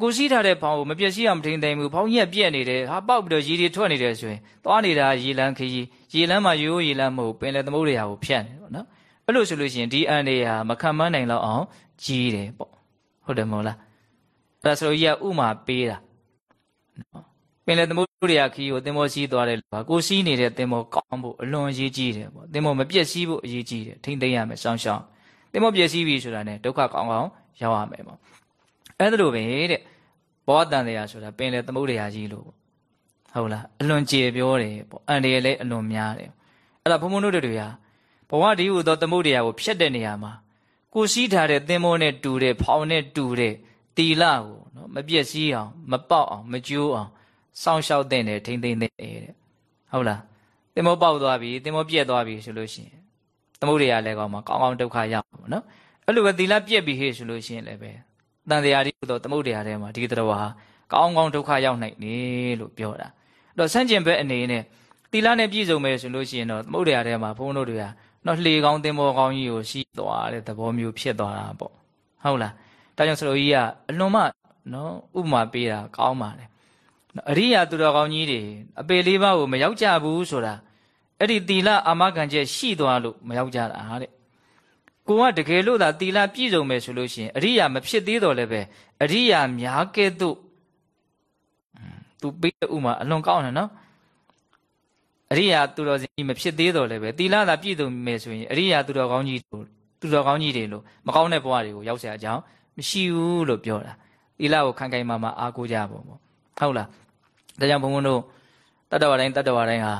ကိုစီးထားတဲ့ဖောင်ကိုမပြည့်စည်အောင်မထိမ့်သိမ်းဘူးဖောင်ကြီးကပြက်နေတယ်ဟာပေါက်ပြီးတော့ရေတွေထွက်နေတယ်ဆိုရင်သွားနေတာရေလန်းခရီးရေလန်းမှာရိုးရိုးရေလန်းမဟုတ်ပင်လေသမုဒ္ဒရာကိုဖြတ်နေတော့နော်အဲ့လိုဆိုလို့ရှိရင်ဒီအန်တွေဟာမခံမနိုင်တော့အောင်ကြီးတယ်ပေါ့ဟုတ်တယ်မဟုတ်လားအဲ့ဒါဆိုကြီးကဥမာပေးတာနော်ပင်လေသမုဒ္ဒရာခီးကိုသင်္ဘောစီးသွားတယ်ပါကိုစီးနေတဲ့သင်္ဘောကောင်းဖို့အလွန်အရေးကြီးတယ်ပေါ့သင်္ဘောမပြည့်စည်ဖို့အရေးကြီးတယ်ထိမ့်သိမ်းရမယ်စောင်းရှောင်းသင်္ဘောပြည့်စည်ပြီဆိုတာနဲ့ဒုက္ခကောင်းကောင်းရောက်ရမယ်ပေါ့ အဲ့ဒါလိုပဲတဲ့ဘောတန်တရားဆိုတာပင်လေသမုဒ္ဒရာကြီးလို့ဟုတ်လားအလွန်ကြေပြောတယ်ပေါ့အန်တရလည်းအလွန်များတယ်အဲ့ဒါဘုံဘုံတို့တွေဟာဘဝဒီဟုသောသမုဒ္ဒရာကိုဖြတ်တဲ့နေရာမှာကိုစီးထားတဲ့သင်္ဘောနဲ့တူတဲ့ဖောင်နဲ့တူတဲ့တီလာကိုနော်မပြည့်စည်အောင်မပေါက်အောင်မကျိုးအောင်စောင့်ရှောက်တဲ့နဲ့ထိမ့်သိမ့်တဲ့တဲ့ဟုတ်လားသင်္ဘောပေါက်သွားပြီသင်္ဘောပြက်သွားပြီဆိုလို့ရှိရင်သမုဒ္ဒရာလည်းကောင်းမှာကောင်းကောင်းဒုက္ခရောက်ပါနော်အဲ့လိုပဲသီလပြက်ပြီဟေ့ဆိုလို့ရှိရင်လည်းပဲ တန်တရားဒီတော့သမုဒ္ဒရာထဲမှာဒီတော်ဟာကောင်းကောင်းဒုက္ခရောက်နိုင်တယ်လို့ပြောတာအဲ့တော့ဆန့်ကျင်ဘက်အနေနဲ့သီလနဲ့ပြည့်စုံမယ်ဆိုလို့ရှိရင်တော့သမုဒ္ဒရာထဲမှာဘုန်းတို့တွေကနော်လှေကောင်းသင်္ဘောကောင်းကြီးကိုရှိသွားတဲ့သဘောမျိုးဖြစ်သွားတာပေါ့ဟုတ်လားဒါကြောင့်ဆရာကြီးကအလွန်မှနော်ဥပမာပေးတာကောင်းပါတယ်အရိယာသူတော်ကောင်းကြီးတွေအပေလေးပါးကိုမရောက်ကြဘူးဆိုတာအဲ့ဒီတီလအာမခံချက်ရှိသွားလို့မရောက်ကြတာတဲ့ ကိုကတကယ်လို့သာတီလပြည့်စုံမယ်ဆိုလို့ရှိရင်အရိယာမဖြစ်သေးတော့လည်းပဲအရိယာများကဲ့သို့သူပေးတဲ့ဥမာအလွန်ကောင်းတယ်နော်အရိယာသူတော်စင်ကြီးမဖြစ်သေးတော့လည်းပဲတီလသာပြည့်စုံမယ်ဆိုရင်အရိယာသူတော်ကောင်းကြီးတို့သူတော်ကောင်းကြီးတွေလို့မကောင်းတဲ့ဘဝတွေကိုရောက်เสียအကြောင်းမရှိဘူးလို့ပြောတာတီလကိုခံခိုင်မာမာအားကိုးကြပါဘောဟုတ်လားဒါကြောင့်ဘုံဘုံတို့တတ္တဝတိုင်းတတ္တဝတိုင်းဟာ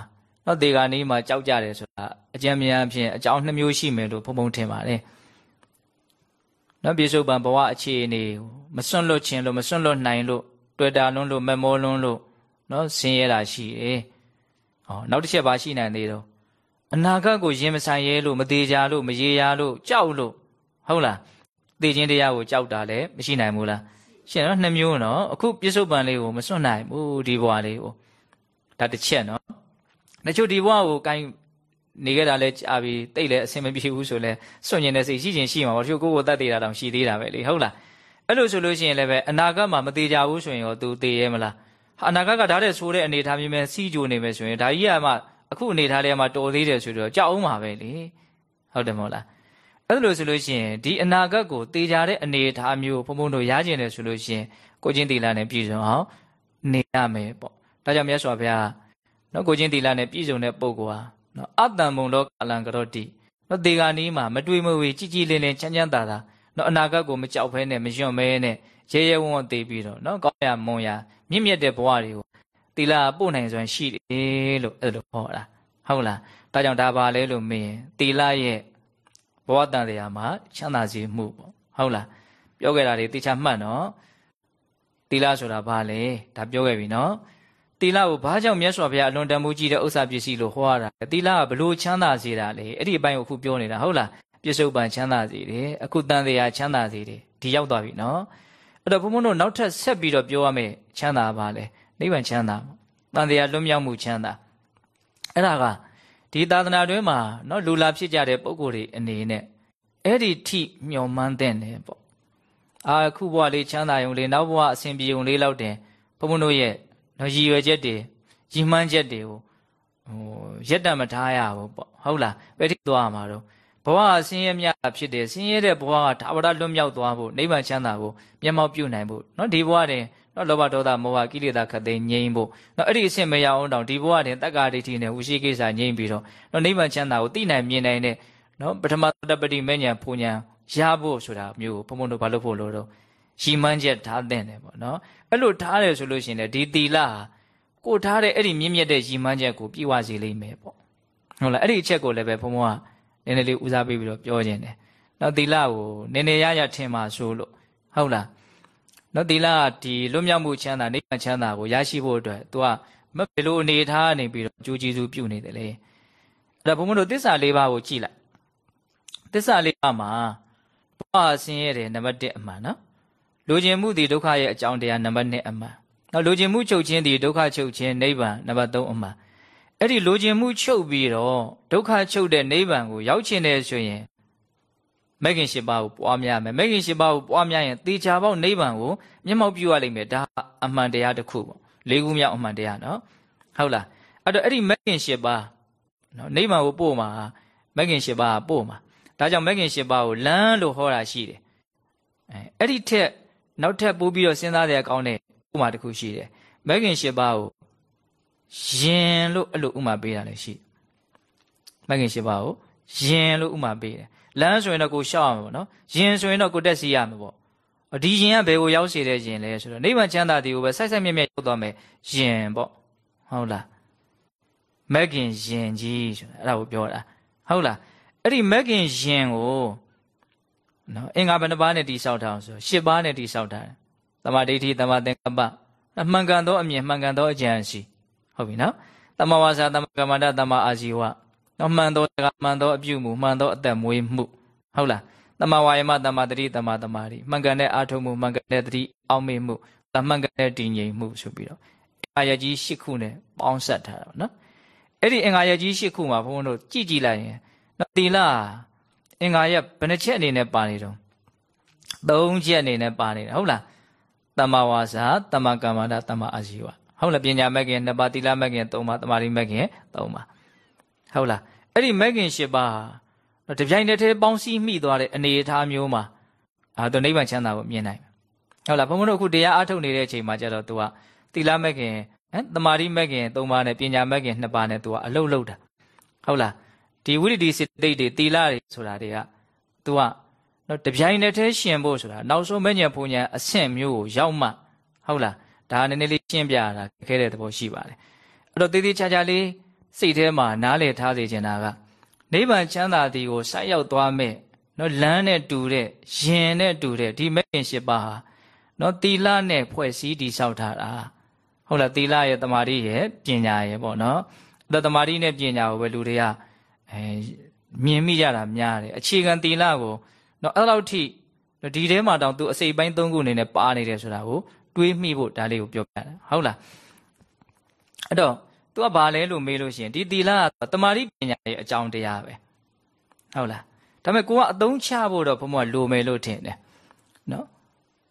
တော့ဒေဂာနီးမှာကြောက်ကြတယ်ဆိုတာအကျဉ်းများဖြင့်အကြောင်းနှမျိုးရှိမယ်လို့ဘုံဘုံထင်ပါတယ်နော်ပြေစုပံဘဝအခြေအနေမစွန့်လွတ်ခြင်းလို့မစွန့်လွတ်နိုင်လို့တွေ့တာလွန်းလို့မမောလွန်းလို့နော်ဆင်းရဲတာရှိတယ်ဟောနောက်တစ်ချက်ပါရှိနိုင်သေးတော့အနာဂတ်ကိုရင်မဆိုင်ရဲလို့မသေးကြလို့မရေရာလို့ကြောက်လို့ဟုတ်လားသိခြင်းတရားကိုကြောက်တာလည်းမရှိနိုင်ဘူးလားရှင်နော်နှစ်မျိုးနော်အခုပြစ္ဆုတ်ပံလေးကိုမစွန့်နိုင်ဘူးဒီဘဝလေးကိုဒါတစ်ချက်နော် တချို့ဒီဘဝကိုကိုင်းနေခဲ့တာလဲကြာပြီတိတ်လဲအဆင်မပြေဘူးဆိုလဲစွန့်ကျင်တဲ့စိတ်ရှိချင်းရှိမှာပေါ့တချို့ကိုယ်ကိုတတ်သေးတာတောင်ရှိသေးတာပဲလေဟုတ်လားအဲ့လိုဆိုလို့ရှိရင်လည်းပဲအနာဂတ်မှာမသေးကြဘူးဆိုရင်ရော तू သေရဲမလားအနာဂတ်ကဒါတဲ့ဆိုတဲ့အနေထားမျိုးနဲ့စီးကြိုနေမယ်ဆိုရင်ဒါကြီးကမှအခုအနေထားလေးကမှတော်သေးတယ်ဆိုတော့ကြောက်အောင်ပါပဲလေဟုတ်တယ်မဟုတ်လားအဲ့လိုဆိုလို့ရှိရင်ဒီအနာဂတ်ကိုတေချာတဲ့အနေအထားမျိုးဘုံဘုံတို့ရကျင်တယ်ဆိုလို့ရှိရင်ကိုချင်းတီလာနဲ့ပြည့်စုံအောင်နေရမယ်ပေါ့ဒါကြောင့်မြတ်စွာဘုရား နော်ကိုချင်းတီလာနဲ့ပြည့်စုံတဲ့ပုဂ္ဂိုလ်ဟာနော်အတ္တံဘုံတော့ကာလံကရောတိနော်ဒေဂာနီးမှာမတွေးမဝေကြည်ကြည်လင်းလင်းချမ်းချမ်းသာသာနော်အနာဂတ်ကိုမကြောက်ဖဲနဲ့မယွန့်မဲနဲ့ရဲရဲဝံ့ဝံ့သေးပြီးတော့နော်ကောင်းရမွန်ရမြင့်မြတ်တဲ့ဘဝတွေကိုသီလပို့နိုင်စွမ်းရှိတယ်လို့အဲ့လိုဟောတာဟုတ်လားဒါကြောင့်ဒါပါလဲလို့မင်းသီလရဲ့ဘဝတန်တရားမှာချမ်းသာစေမှုပေါ့ဟုတ်လားပြောခဲ့တာတွေတေချာမှတ်နော်သီလဆိုတာဘာလဲဒါပြောခဲ့ပြီနော် သီလကိုဘာကြောင့်မြတ်စွာဘုရားအလွန်တန်ဖိုးကြီးတဲ့ဥစ္စာပစ္စည်းလို့ဟောရတာသီလကဘလို့ချမ်းသာစေတာလဲအဲ့ဒီအပိုင်းကိုအခုပြောနေတာဟုတ်လားပြစ္ဆုတ်ပံချမ်းသာစေတယ်အခုတန်တရားချမ်းသာစေတယ်ဒီရောက်သွားပြီနော်အဲ့တော့ဘုံဘုံတို့နောက်ထပ်ဆက်ပြီးတော့ပြောရမယ်ချမ်းသာပါလဲနိဗ္ဗာန်ချမ်းသာတန်တရားလွတ်မြောက်မှုချမ်းသာအဲ့ဒါကဒီသာသနာတွင်းမှာနော်လူလာဖြစ်ကြတဲ့ပုံကိုယ်တွေအနေနဲ့အဲ့ဒီထိမျောမှန်းတဲ့နေပေါ့အာခုဘဝလေးချမ်းသာရုံလေးနောက်ဘဝအစဉ်ပြေုံလေးလောက်တင်ဘုံဘုံတို့ရဲ့ နော်ရည်ရွယ်ချက်တွေရည်မှန်းချက်တွေကိုဟိုရက်တမထားရဘူးပေါ့ဟုတ်လားဘယ်ထိသွားမှာတော့ဘဝဆင်းရဲမြတ်ဖြစ်တယ်ဆင်းရဲတဲ့ဘဝကဒါဝရလွတ်မြောက်သွားဖို့နိဗ္ဗာန်ချမ်းသာဖို့မျက်မှောက်ပြုနိုင်ဖို့နော်ဒီဘဝတင်နော်လောဘဒေါသမောဟကိလေသာခတ်သိမ်းငြိမ်းဖို့နော်အဲ့ဒီအဆင့်မရအောင်တောင်ဒီဘဝတင်တက္ကာဒိဋ္ဌိနဲ့ဝိရှိကိစ္စငြိမ်းပြီးတော့နော်နိဗ္ဗာန်ချမ်းသာကိုသိနိုင်မြင်နိုင်တဲ့နော်ပထမတပတိမဉ္ဇဉ်ပူဉ္ဇဉ်ရဖို့ဆိုတာမျိုးကိုဘုံဘုံတို့ဘာလို့ဖို့လို့တော့ ရီမန်းချက်ထားတဲ့တယ်ပေါ့နော်အဲ့လိုထားတယ်ဆိုလို့ရှိရင်လေဒီတီလာကိုထားတဲ့အဲ့ဒီမြင့်မြတ်တဲ့ရီမန်းချက်ကိုပြည့်ဝစေလိမ့်မယ်ပေါ့ဟုတ်လားအဲ့ဒီအချက်ကိုလည်းပဲဘုံဘုံကနည်းနည်းလေးဦးစားပေးပြီးတော့ပြောခြင်းတယ်နော်တီလာကိုနည်းနည်းရရထင်ပါဆိုလို့ဟုတ်လားနော်သီလကဒီလွတ်မြောက်မှုချမ်းသာနိဗ္ဗာန်ချမ်းသာကိုရရှိဖို့အတွက် तू ကမဘယ်လိုအနေထားနေပြီးတော့ကြိုးကျေးဇူးပြုနေတယ်လေအဲ့ဒါဘုံဘုံတို့သစ္စာ၄ပါးကိုကြည့်လိုက်သစ္စာ၄ပါးမှာဘဝဆင်းရဲတယ်နံပါတ်1အမှန်နော် လူကျင်မှုဒီဒုက္ခရဲ့အကြောင်းတရားနံပါတ်2အမှန်နော်လူကျင်မှုချုပ်ခြင်းဒီဒုက္ခချုပ်ခြင်းနိဗ္ဗာန်နံပါတ်3အမှန်အဲ့ဒီလူကျင်မှုချုပ်ပြီးတော့ဒုက္ခချုပ်တဲ့နိဗ္ဗာန်ကိုရောက်ချင်တယ်ဆိုရင်မဂ်ခင်၈ပါးကိုပွားများမယ်မဂ်ခင်၈ပါးကိုပွားများရင်တေချာပေါက်နိဗ္ဗာန်ကိုမျက်မှောက်ပြုရလိမ့်မယ်ဒါအမှန်တရားတစ်ခုပေါ့လေးခုမြောက်အမှန်တရားနော်ဟုတ်လားအဲ့တော့အဲ့ဒီမဂ်ခင်၈ပါးနော်နိဗ္ဗာန်ကိုပို့မှာမဂ်ခင်၈ပါးပို့မှာဒါကြောင့်မဂ်ခင်၈ပါးကိုလမ်းလို့ဟောတာရှိတယ်အဲအဲ့ဒီထက် နောက်ထပ်ပို့ပြီးတော့စဉ်းစားတဲ့အကောင်းတဲ့ဥမာတစ်ခုရှိတယ်မဂ်ခင်၈ပါးကိုယင်လို့အဲ့လိုဥမာပေးတာလည်းရှိမဂ်ခင်၈ပါးကိုယင်လို့ဥမာပေးတယ်လမ်းဆိုရင်တော့ကိုရှောက်ရမှာပေါ့နော်ယင်ဆိုရင်တော့ကိုတက်စီရမှာပေါ့ဒီယင်ကဘယ်ကိုရောက်စေတဲ့ယင်လဲဆိုတော့နိဗ္ဗာန်ချမ်းသာတယ်ကိုပဲဆိုက်ဆိုက်မြက်မြက်ရောက်သွားမယ်ယင်ပေါ့ဟုတ်လားမက်ကင်ယင်ကြီးဆိုတာအဲ့ဒါကိုပြောတာဟုတ်လားအဲ့ဒီမက်ကင်ယင်ကို နော်အင်္ဂါဘယ်နှပါးနဲ့တိဆောက်ထားအောင်ဆိုရှစ်ပါးနဲ့တိဆောက်ထားတယ်သမာဓိဋ္ဌိသမာသင်္ကပ္ပမှန်ကန်သောအမြင်မှန်ကန်သောအကြံစီဟုတ်ပြီနော်သမဝါစာသမကမ္မန္တသမအာဇီဝနော်မှန်သောကမှန်သောအပြုမှုမှန်သောအသက်မွေးမှုဟုတ်လားတမဝါယမတမတတိတမတမာရီမှန်ကန်တဲ့အာထုံမှုမှန်ကန်တဲ့တတိအောက်မေ့မှုတမှန်ကန်တဲ့တည်ငြိမ်မှုဆိုပြီးတော့အင်္ဂါရကြီး၈ခုနဲ့ပေါင်းဆက်ထားတာနော်အဲ့ဒီအင်္ဂါရကြီး၈ခုမှာဘုန်းဘုန်းတို့ကြည့်ကြည့်လိုက်ရင်နော်တီလာ အင်္ဂါရဘယ်နှချက်အနေနဲ့ပါနေတော့သုံးချက်အနေနဲ့ပါနေတယ်ဟုတ်လားတမဝါစာတမကမ္မန္တတမအာဇီဝဟုတ်လားပညာမဲ့ခင်နှစ်ပါးတီလာမဲ့ခင်သုံးပါးတမာရီမဲ့ခင်သုံးပါးဟုတ်လားအဲ့ဒီမဂ်ခင်၈ပါးဟာတပြိုင်တည်းတည်းပေါင်းစည်းမိသွားတဲ့အနေအထားမျိုးမှာအာသူနိဗ္ဗာန်ချမ်းသာကိုမြင်နိုင်ဟုတ်လားဘုံဘုံတို့အခုတရားအားထုတ်နေတဲ့အချိန်မှာကျတော့ तू ကသီလမဂ်ခင်ဟမ်တမာရီမဂ်ခင်၃ပါးနဲ့ပညာမဂ်ခင်၂ပါးနဲ့ तू ကအလုတ်လုတ်တာဟုတ်လား ဒီဝိရဒိစိတ်တိတ်တွေသီလတွေဆိုတာတွေက तू ကနော်တပြိုင်တည်းတည်းရှင်ဖို့ဆိုတာနောက်ဆုံးမဉ္ဇဉ်ဘုံဉ္ဇဉ်အဆင့်မျိုးကိုရောက်မှဟုတ်လားဒါနည်းနည်းလေးရှင်းပြရတာခဲတဲ့သဘောရှိပါတယ်အဲ့တော့တည်တည်ချာချာလေးစိတ်ထဲမှာနားလည်ထားစေချင်တာကနိဗ္ဗာန်ချမ်းသာသည်ကိုဆိုက်ရောက်သွားမဲ့နော်လမ်းနဲ့တူတဲ့ယင်နဲ့တူတဲ့ဒီမဲ့ခင်ရှိပါဟာနော်သီလနဲ့ဖွဲ့စည်းတည်ဆောက်ထားတာဟုတ်လားသီလရဲ့တမာတိရဲ့ပညာရဲ့ပေါ့နော်အဲ့တော့တမာတိနဲ့ပညာကိုပဲလူတွေက အဲမြင်မိကြတာများတယ်အခြေခံသီလကိုနော်အဲ့လောက်ထိဒီထဲမှာတောင်သူအစိပ်ပိုင်း၃ခုအနေနဲ့ပါနေတယ်ဆိုတာကိုတွေးမိဖို့ဒါလေးကိုပြောပြတာဟုတ်လားအဲ့တော့သူကဘာလဲလို့မေးလို့ရှိရင်ဒီသီလကတမာတိပညာရဲ့အကြောင်းတရားပဲဟုတ်လားဒါပေမဲ့ကိုကအသုံးချဖို့တော့ဘုံဘလိုမယ်လို့ထင်တယ်နော်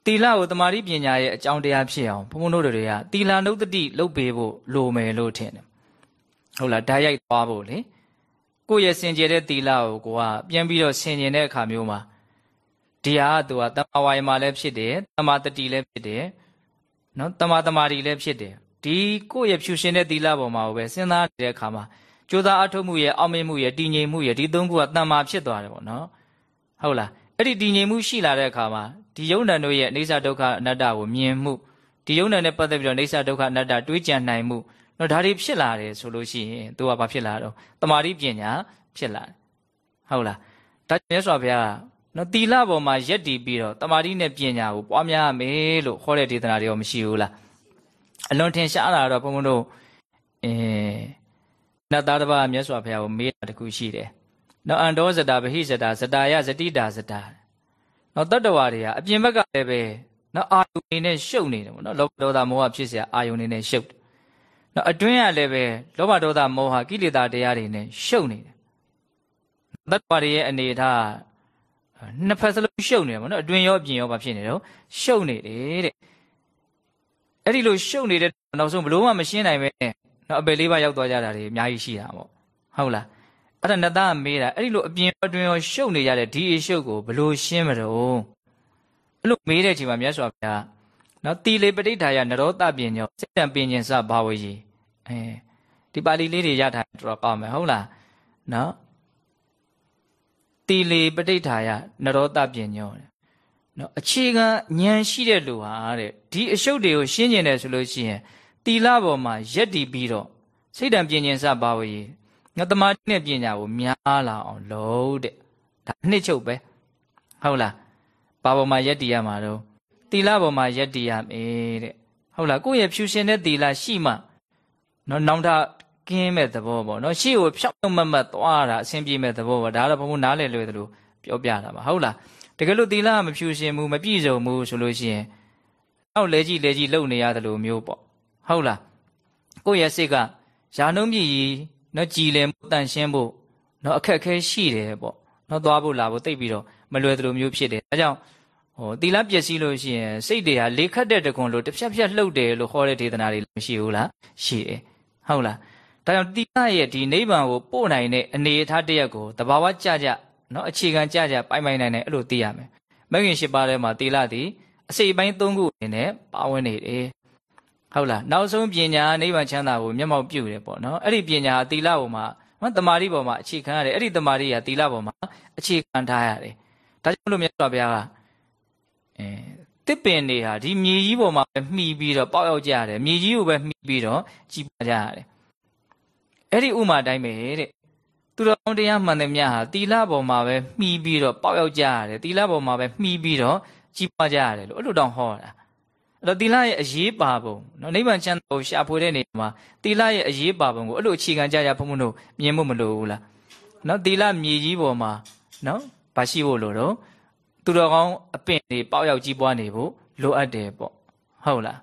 သီလကိုတမာတိပညာရဲ့အကြောင်းတရားဖြစ်အောင်ဘုံဘတို့တွေကသီလနုတ္တိလုပ်ပေးဖို့လိုမယ်လို့ထင်တယ်ဟုတ်လားဓာတ်ရိုက်သွားဖို့လေ ကိုယ့်ရဲ့စင်ကြယ်တဲ့သီလကိုကိုကပြန်ပြီးတော့ဆင်ခြင်တဲ့အခါမျိုးမှာဒီဟာကသူကတမဝါယမှာလည်းဖြစ်တယ်တမာတတိလည်းဖြစ်တယ်နော်တမာတမာတိလည်းဖြစ်တယ်ဒီကိုယ့်ရဲ့ဖြူရှင်တဲ့သီလပေါ်မှာပဲစဉ်းစားနေတဲ့အခါမှာကြိုးစားအထုတ်မှုရဲ့အောင်မြင်မှုရဲ့တည်ငြိမ်မှုရဲ့ဒီသုံးခုကတဏ္မာဖြစ်သွားတယ်ပေါ့နော်ဟုတ်လားအဲ့ဒီတည်ငြိမ်မှုရှိလာတဲ့အခါမှာဒီယုံနံတို့ရဲ့အိဋ္ဌဒုက္ခအနတ္တကိုမြင်မှုဒီယုံနံနဲ့ပတ်သက်ပြီးတော့အိဋ္ဌဒုက္ခအနတ္တတွေးကြံနိုင်မှု တော့ဒါတွေဖြစ်လာတယ်ဆိုလို့ရှိရင်သူကဘာဖြစ်လာတော့တမာတိပညာဖြစ်လာတယ်ဟုတ်လားဒါမြတ်စွာဘုရားနော်တီလပေါ်မှာယက်တည်ပြီးတော့တမာတိနဲ့ပညာကိုပွားများရမယ်လို့ခေါ်တဲ့ဒေသနာတွေရောမရှိဘူးလားအလွန်ထင်ရှားတာတော့ဘုန်းဘုန်းတို့အဲနတ်သားတစ်ပါးမြတ်စွာဘုရားကိုမေးတာတခုရှိတယ်နော်အန္တောဇတာဗဟိဇတာဇတာယဇတိတာဇတာနော်တတ္တဝါတွေကအပြင်ဘက်ကလည်းပဲနော်အာယုန်နေနဲ့ရှုပ်နေတယ်ပေါ့နော်လောဘဒေါသမောဟဖြစ်เสียအာယုန်နေနဲ့ရှုပ်တယ် နော်အတွင်းကလည်းပဲလောဘဒေါသမောဟကိလေသာတရားတွေနဲ့ရှုပ်နေတယ်တတ္တဝါတွေရဲ့အနေထားနှစ်ဖက်စလုံးရှုပ်နေတယ်ပေါ့နော်အတွင်းရောအပြင်ရောဘာဖြစ်နေတော့ရှုပ်နေတယ်တဲ့အဲ့ဒီလိုရှုပ်နေတဲ့နောက်ဆုံးဘလို့မှမရှင်းနိုင်ပဲနော်အပယ်လေးပါးရောက်သွားကြတာတွေအများကြီးရှိတာပေါ့ဟုတ်လားအဲ့ဒါနတ်သားမေးတာအဲ့ဒီလိုအပြင်အတွင်းရောရှုပ်နေကြတဲ့ဒီအရှုပ်ကိုဘလို့ရှင်းမလို့အဲ့လိုမေးတဲ့အချိန်မှာမြတ်စွာဘုရား နော်တီလေပဋိဌာယနရောတပညောစိတ်တံပင်ကျင်စဘာဝကြီးအဲဒီပါဠိလေးတွေရထားတော်ကောင်းမယ်ဟုတ်လားနော်တီလေပဋိဌာယနရောတပညောနော်အခြေခံဉာဏ်ရှိတဲ့လူဟာတဲ့ဒီအရှုပ်တွေကိုရှင်းကျင်တယ်ဆိုလို့ရှိရင်တီလာပေါ်မှာရက်တည်ပြီးတော့စိတ်တံပင်ကျင်စဘာဝကြီးငါတမာတိနဲ့ပညာကိုများလာအောင်လုပ်တဲ့ဒါနှစ်ချုပ်ပဲဟုတ်လားဘာပေါ်မှာရက်တည်ရမှာတော့ တီလာပေါ်မှာရက်တည်ရမယ်တဲ့ဟုတ်လားကိုယ့်ရဲ့ဖြူရှင်တဲ့တီလာရှိမှနော်နောင်တကင်းမဲ့သဘောပေါ့နော်ရှေ့ကိုဖြောင်းမမတ်သွားတာအဆင်ပြေမဲ့သဘောပေါ့ဒါတော့ဘုံဘုံနားလည်လွယ်သလိုပြောပြတာပါဟုတ်လားတကယ်လို့တီလာမဖြူရှင်ဘူးမပြည့်စုံဘူးဆိုလို့ရှိရင်အောက်လဲကြည့်လဲကြည့်လုံနေရတယ်လို့မျိုးပေါ့ဟုတ်လားကိုယ့်ရဲ့စိတ်ကယာနှုံးမြည်ကြီးနော်ကြည်လင်မှုတန်ရှင်းဖို့နော်အခက်အခဲရှိတယ်ပေါ့နော်သွားဖို့လာဖို့တိတ်ပြီးတော့မလွယ်သလိုမျိုးဖြစ်တယ်အဲကြောင့် ဟိုတီလာပျက်စီးလို့ရှိရင်စိတ်တွေဟာလေခတ်တဲ့တကွန်လို့တစ်ဖြတ်ဖြတ်လှုပ်တယ်လို့ခေါ်တဲ့ဒေသနာတွေမရှိဘူးလားရှိတယ်ဟုတ်လားဒါကြောင့်တီလာရဲ့ဒီနိဗ္ဗာန်ကိုပို့နိုင်တဲ့အနေအထားတရက်ကိုတဘာဝကြကြနော်အခြေခံကြကြပိုင်ပိုင်နိုင်နိုင်အဲ့လိုသိရမယ်မဂ်ခင်ရှိပါးထဲမှာတီလာသည်အစိပ်ပိုင်း၃ခုအနေနဲ့ပါဝင်နေတယ်ဟုတ်လားနောက်ဆုံးပညာနိဗ္ဗာန်ချမ်းသာကိုမျက်မှောက်ပြုတယ်ပေါ့နော်အဲ့ဒီပညာသီလပေါ်မှာမတမာတိပေါ်မှာအခြေခံရတယ်အဲ့ဒီတမာတိကသီလပေါ်မှာအခြေခံထားရတယ်ဒါကြောင့်လို့မြတ်စွာဘုရားက အဲတစ်ပင်တွေဟာဒီမြေကြီးပေါ်မှာပဲမှီပြီးတော့ပေါက်ရောက်ကြရတယ်မြေကြီးကိုပဲမှီပြီးတော့ကြီးပွားကြရတယ်အဲ့ဒီဥမာတိုင်းပဲတဲ့သူတော်ကောင်းတရားမှန်တယ်မြတ်ဟာသီလပေါ်မှာပဲမှီပြီးတော့ပေါက်ရောက်ကြရတယ်သီလပေါ်မှာပဲမှီပြီးတော့ကြီးပွားကြရတယ်လို့အဲ့လိုတောင်ဟောတာအဲ့တော့သီလရဲ့အရေးပါပုံနော်နိဗ္ဗာန်ချမ်းသာကိုရှာဖွေတဲ့နေရာမှာသီလရဲ့အရေးပါပုံကိုအဲ့လိုအခြေခံကြကြဘုံဘုံတို့မြင်ဖို့မလိုဘူးလားနော်သီလမြေကြီးပေါ်မှာနော်ဘာရှိဖို့လိုတော့ သူတော်ကောင်းအပင့်တွေပေါက်ရောက်ကြီးပွားနေဖို့လိုအပ်တယ်ပေါ့ဟုတ်လား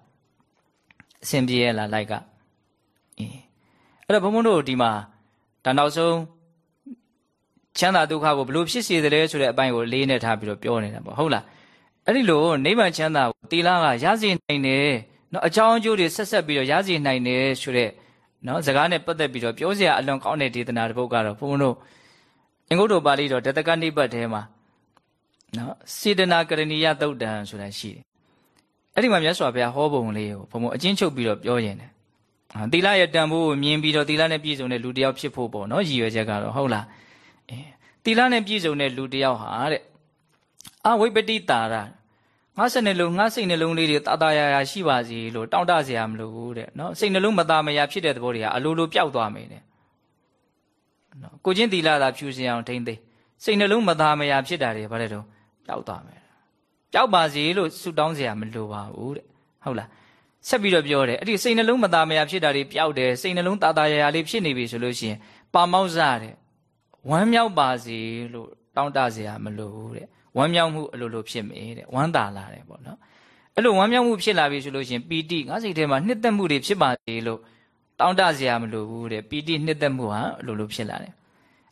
အစဉ်ပြေရလားလိုက်ကအေးအဲ့တော့ဘုံဘုံတို့ဒီမှာဒါနောက်ဆုံးချမ်းသာဒုက္ခကိုဘယ်လိုဖြစ်စေသလဲဆိုတဲ့အပိုင်းကိုလေးနဲ့ထားပြီးတော့ပြောနေတာပေါ့ဟုတ်လားအဲ့ဒီလိုနိဗ္ဗာန်ချမ်းသာကိုတီလာကရစေနိုင်တယ်နော်အကြောင်းအကျိုးတွေဆက်ဆက်ပြီးတော့ရစေနိုင်တယ်ဆိုတဲ့နော်စကားနဲ့ပတ်သက်ပြီးတော့ပြောစရာအလွန်ကောင်းတဲ့ဒေသနာတစ်ပုဒ်ကတော့ဘုန်းဘုန်းတို့အင်္ဂုတ္တပါဠိတော်တတကနိပတ်ထဲမှာ နော်စေတနာကရဏီယသုတ်တံဆိုတာရှိတယ်အဲ့ဒီမှာမြတ်စွာဘုရားဟောပုံလေးကိုဘုံဘုံအချင်းချုပ်ပြီးတော့ပြောရင်တယ်သီလရဲ့တန်ဖိုးကိုမြင်ပြီးတော့သီလနဲ့ပြည့်စုံတဲ့လူတစ်ယောက်ဖြစ်ဖို့ပေါ့နော်ရည်ရွယ်ချက်ကတော့ဟုတ်လားအဲသီလနဲ့ပြည့်စုံတဲ့လူတစ်ယောက်ဟာတဲ့အဝိပတိတာရငါစနေလုံးငါစိတ်နှလုံးလေးတွေတာတာရရရှိပါစေလို့တောင်းတစရာမလိုဘူးတဲ့နော်စိတ်နှလုံးမသားမရဖြစ်တဲ့သဘောတွေကအလိုလိုပျောက်သွားမယ်တဲ့နော်ကိုချင်းသီလသာဖြူစင်အောင်ထိမ့်သိစိတ်နှလုံးမသားမရဖြစ်တာတွေဘာလဲတော့ ပျောက်သွားမယ်ပျောက်ပါစေလို့ဆုတောင်းစရာမလိုပါဘူးတဲ့ဟုတ်လားဆက်ပြီးတော့ပြောတယ်အဲ့ဒီစိတ်နှလုံးမသားမရာဖြစ်တာတွေပျောက်တယ်စိတ်နှလုံးသားသားရာရာလေးဖြစ်နေပြီဆိုလို့ရှိရင်ပါမောက်စားတဲ့ဝမ်းမြောက်ပါစေလို့တောင်းတစရာမလိုဘူးတဲ့ဝမ်းမြောက်မှုအလိုလိုဖြစ်မေတဲ့ဝမ်းသာလာတယ်ပေါ့နော်အဲ့လိုဝမ်းမြောက်မှုဖြစ်လာပြီဆိုလို့ရှိရင်ပီတိငါစိတ်ထဲမှာနှစ်သက်မှုတွေဖြစ်ပါစေလို့တောင်းတစရာမလိုဘူးတဲ့ပီတိနှစ်သက်မှုဟာအလိုလိုဖြစ်လာတယ်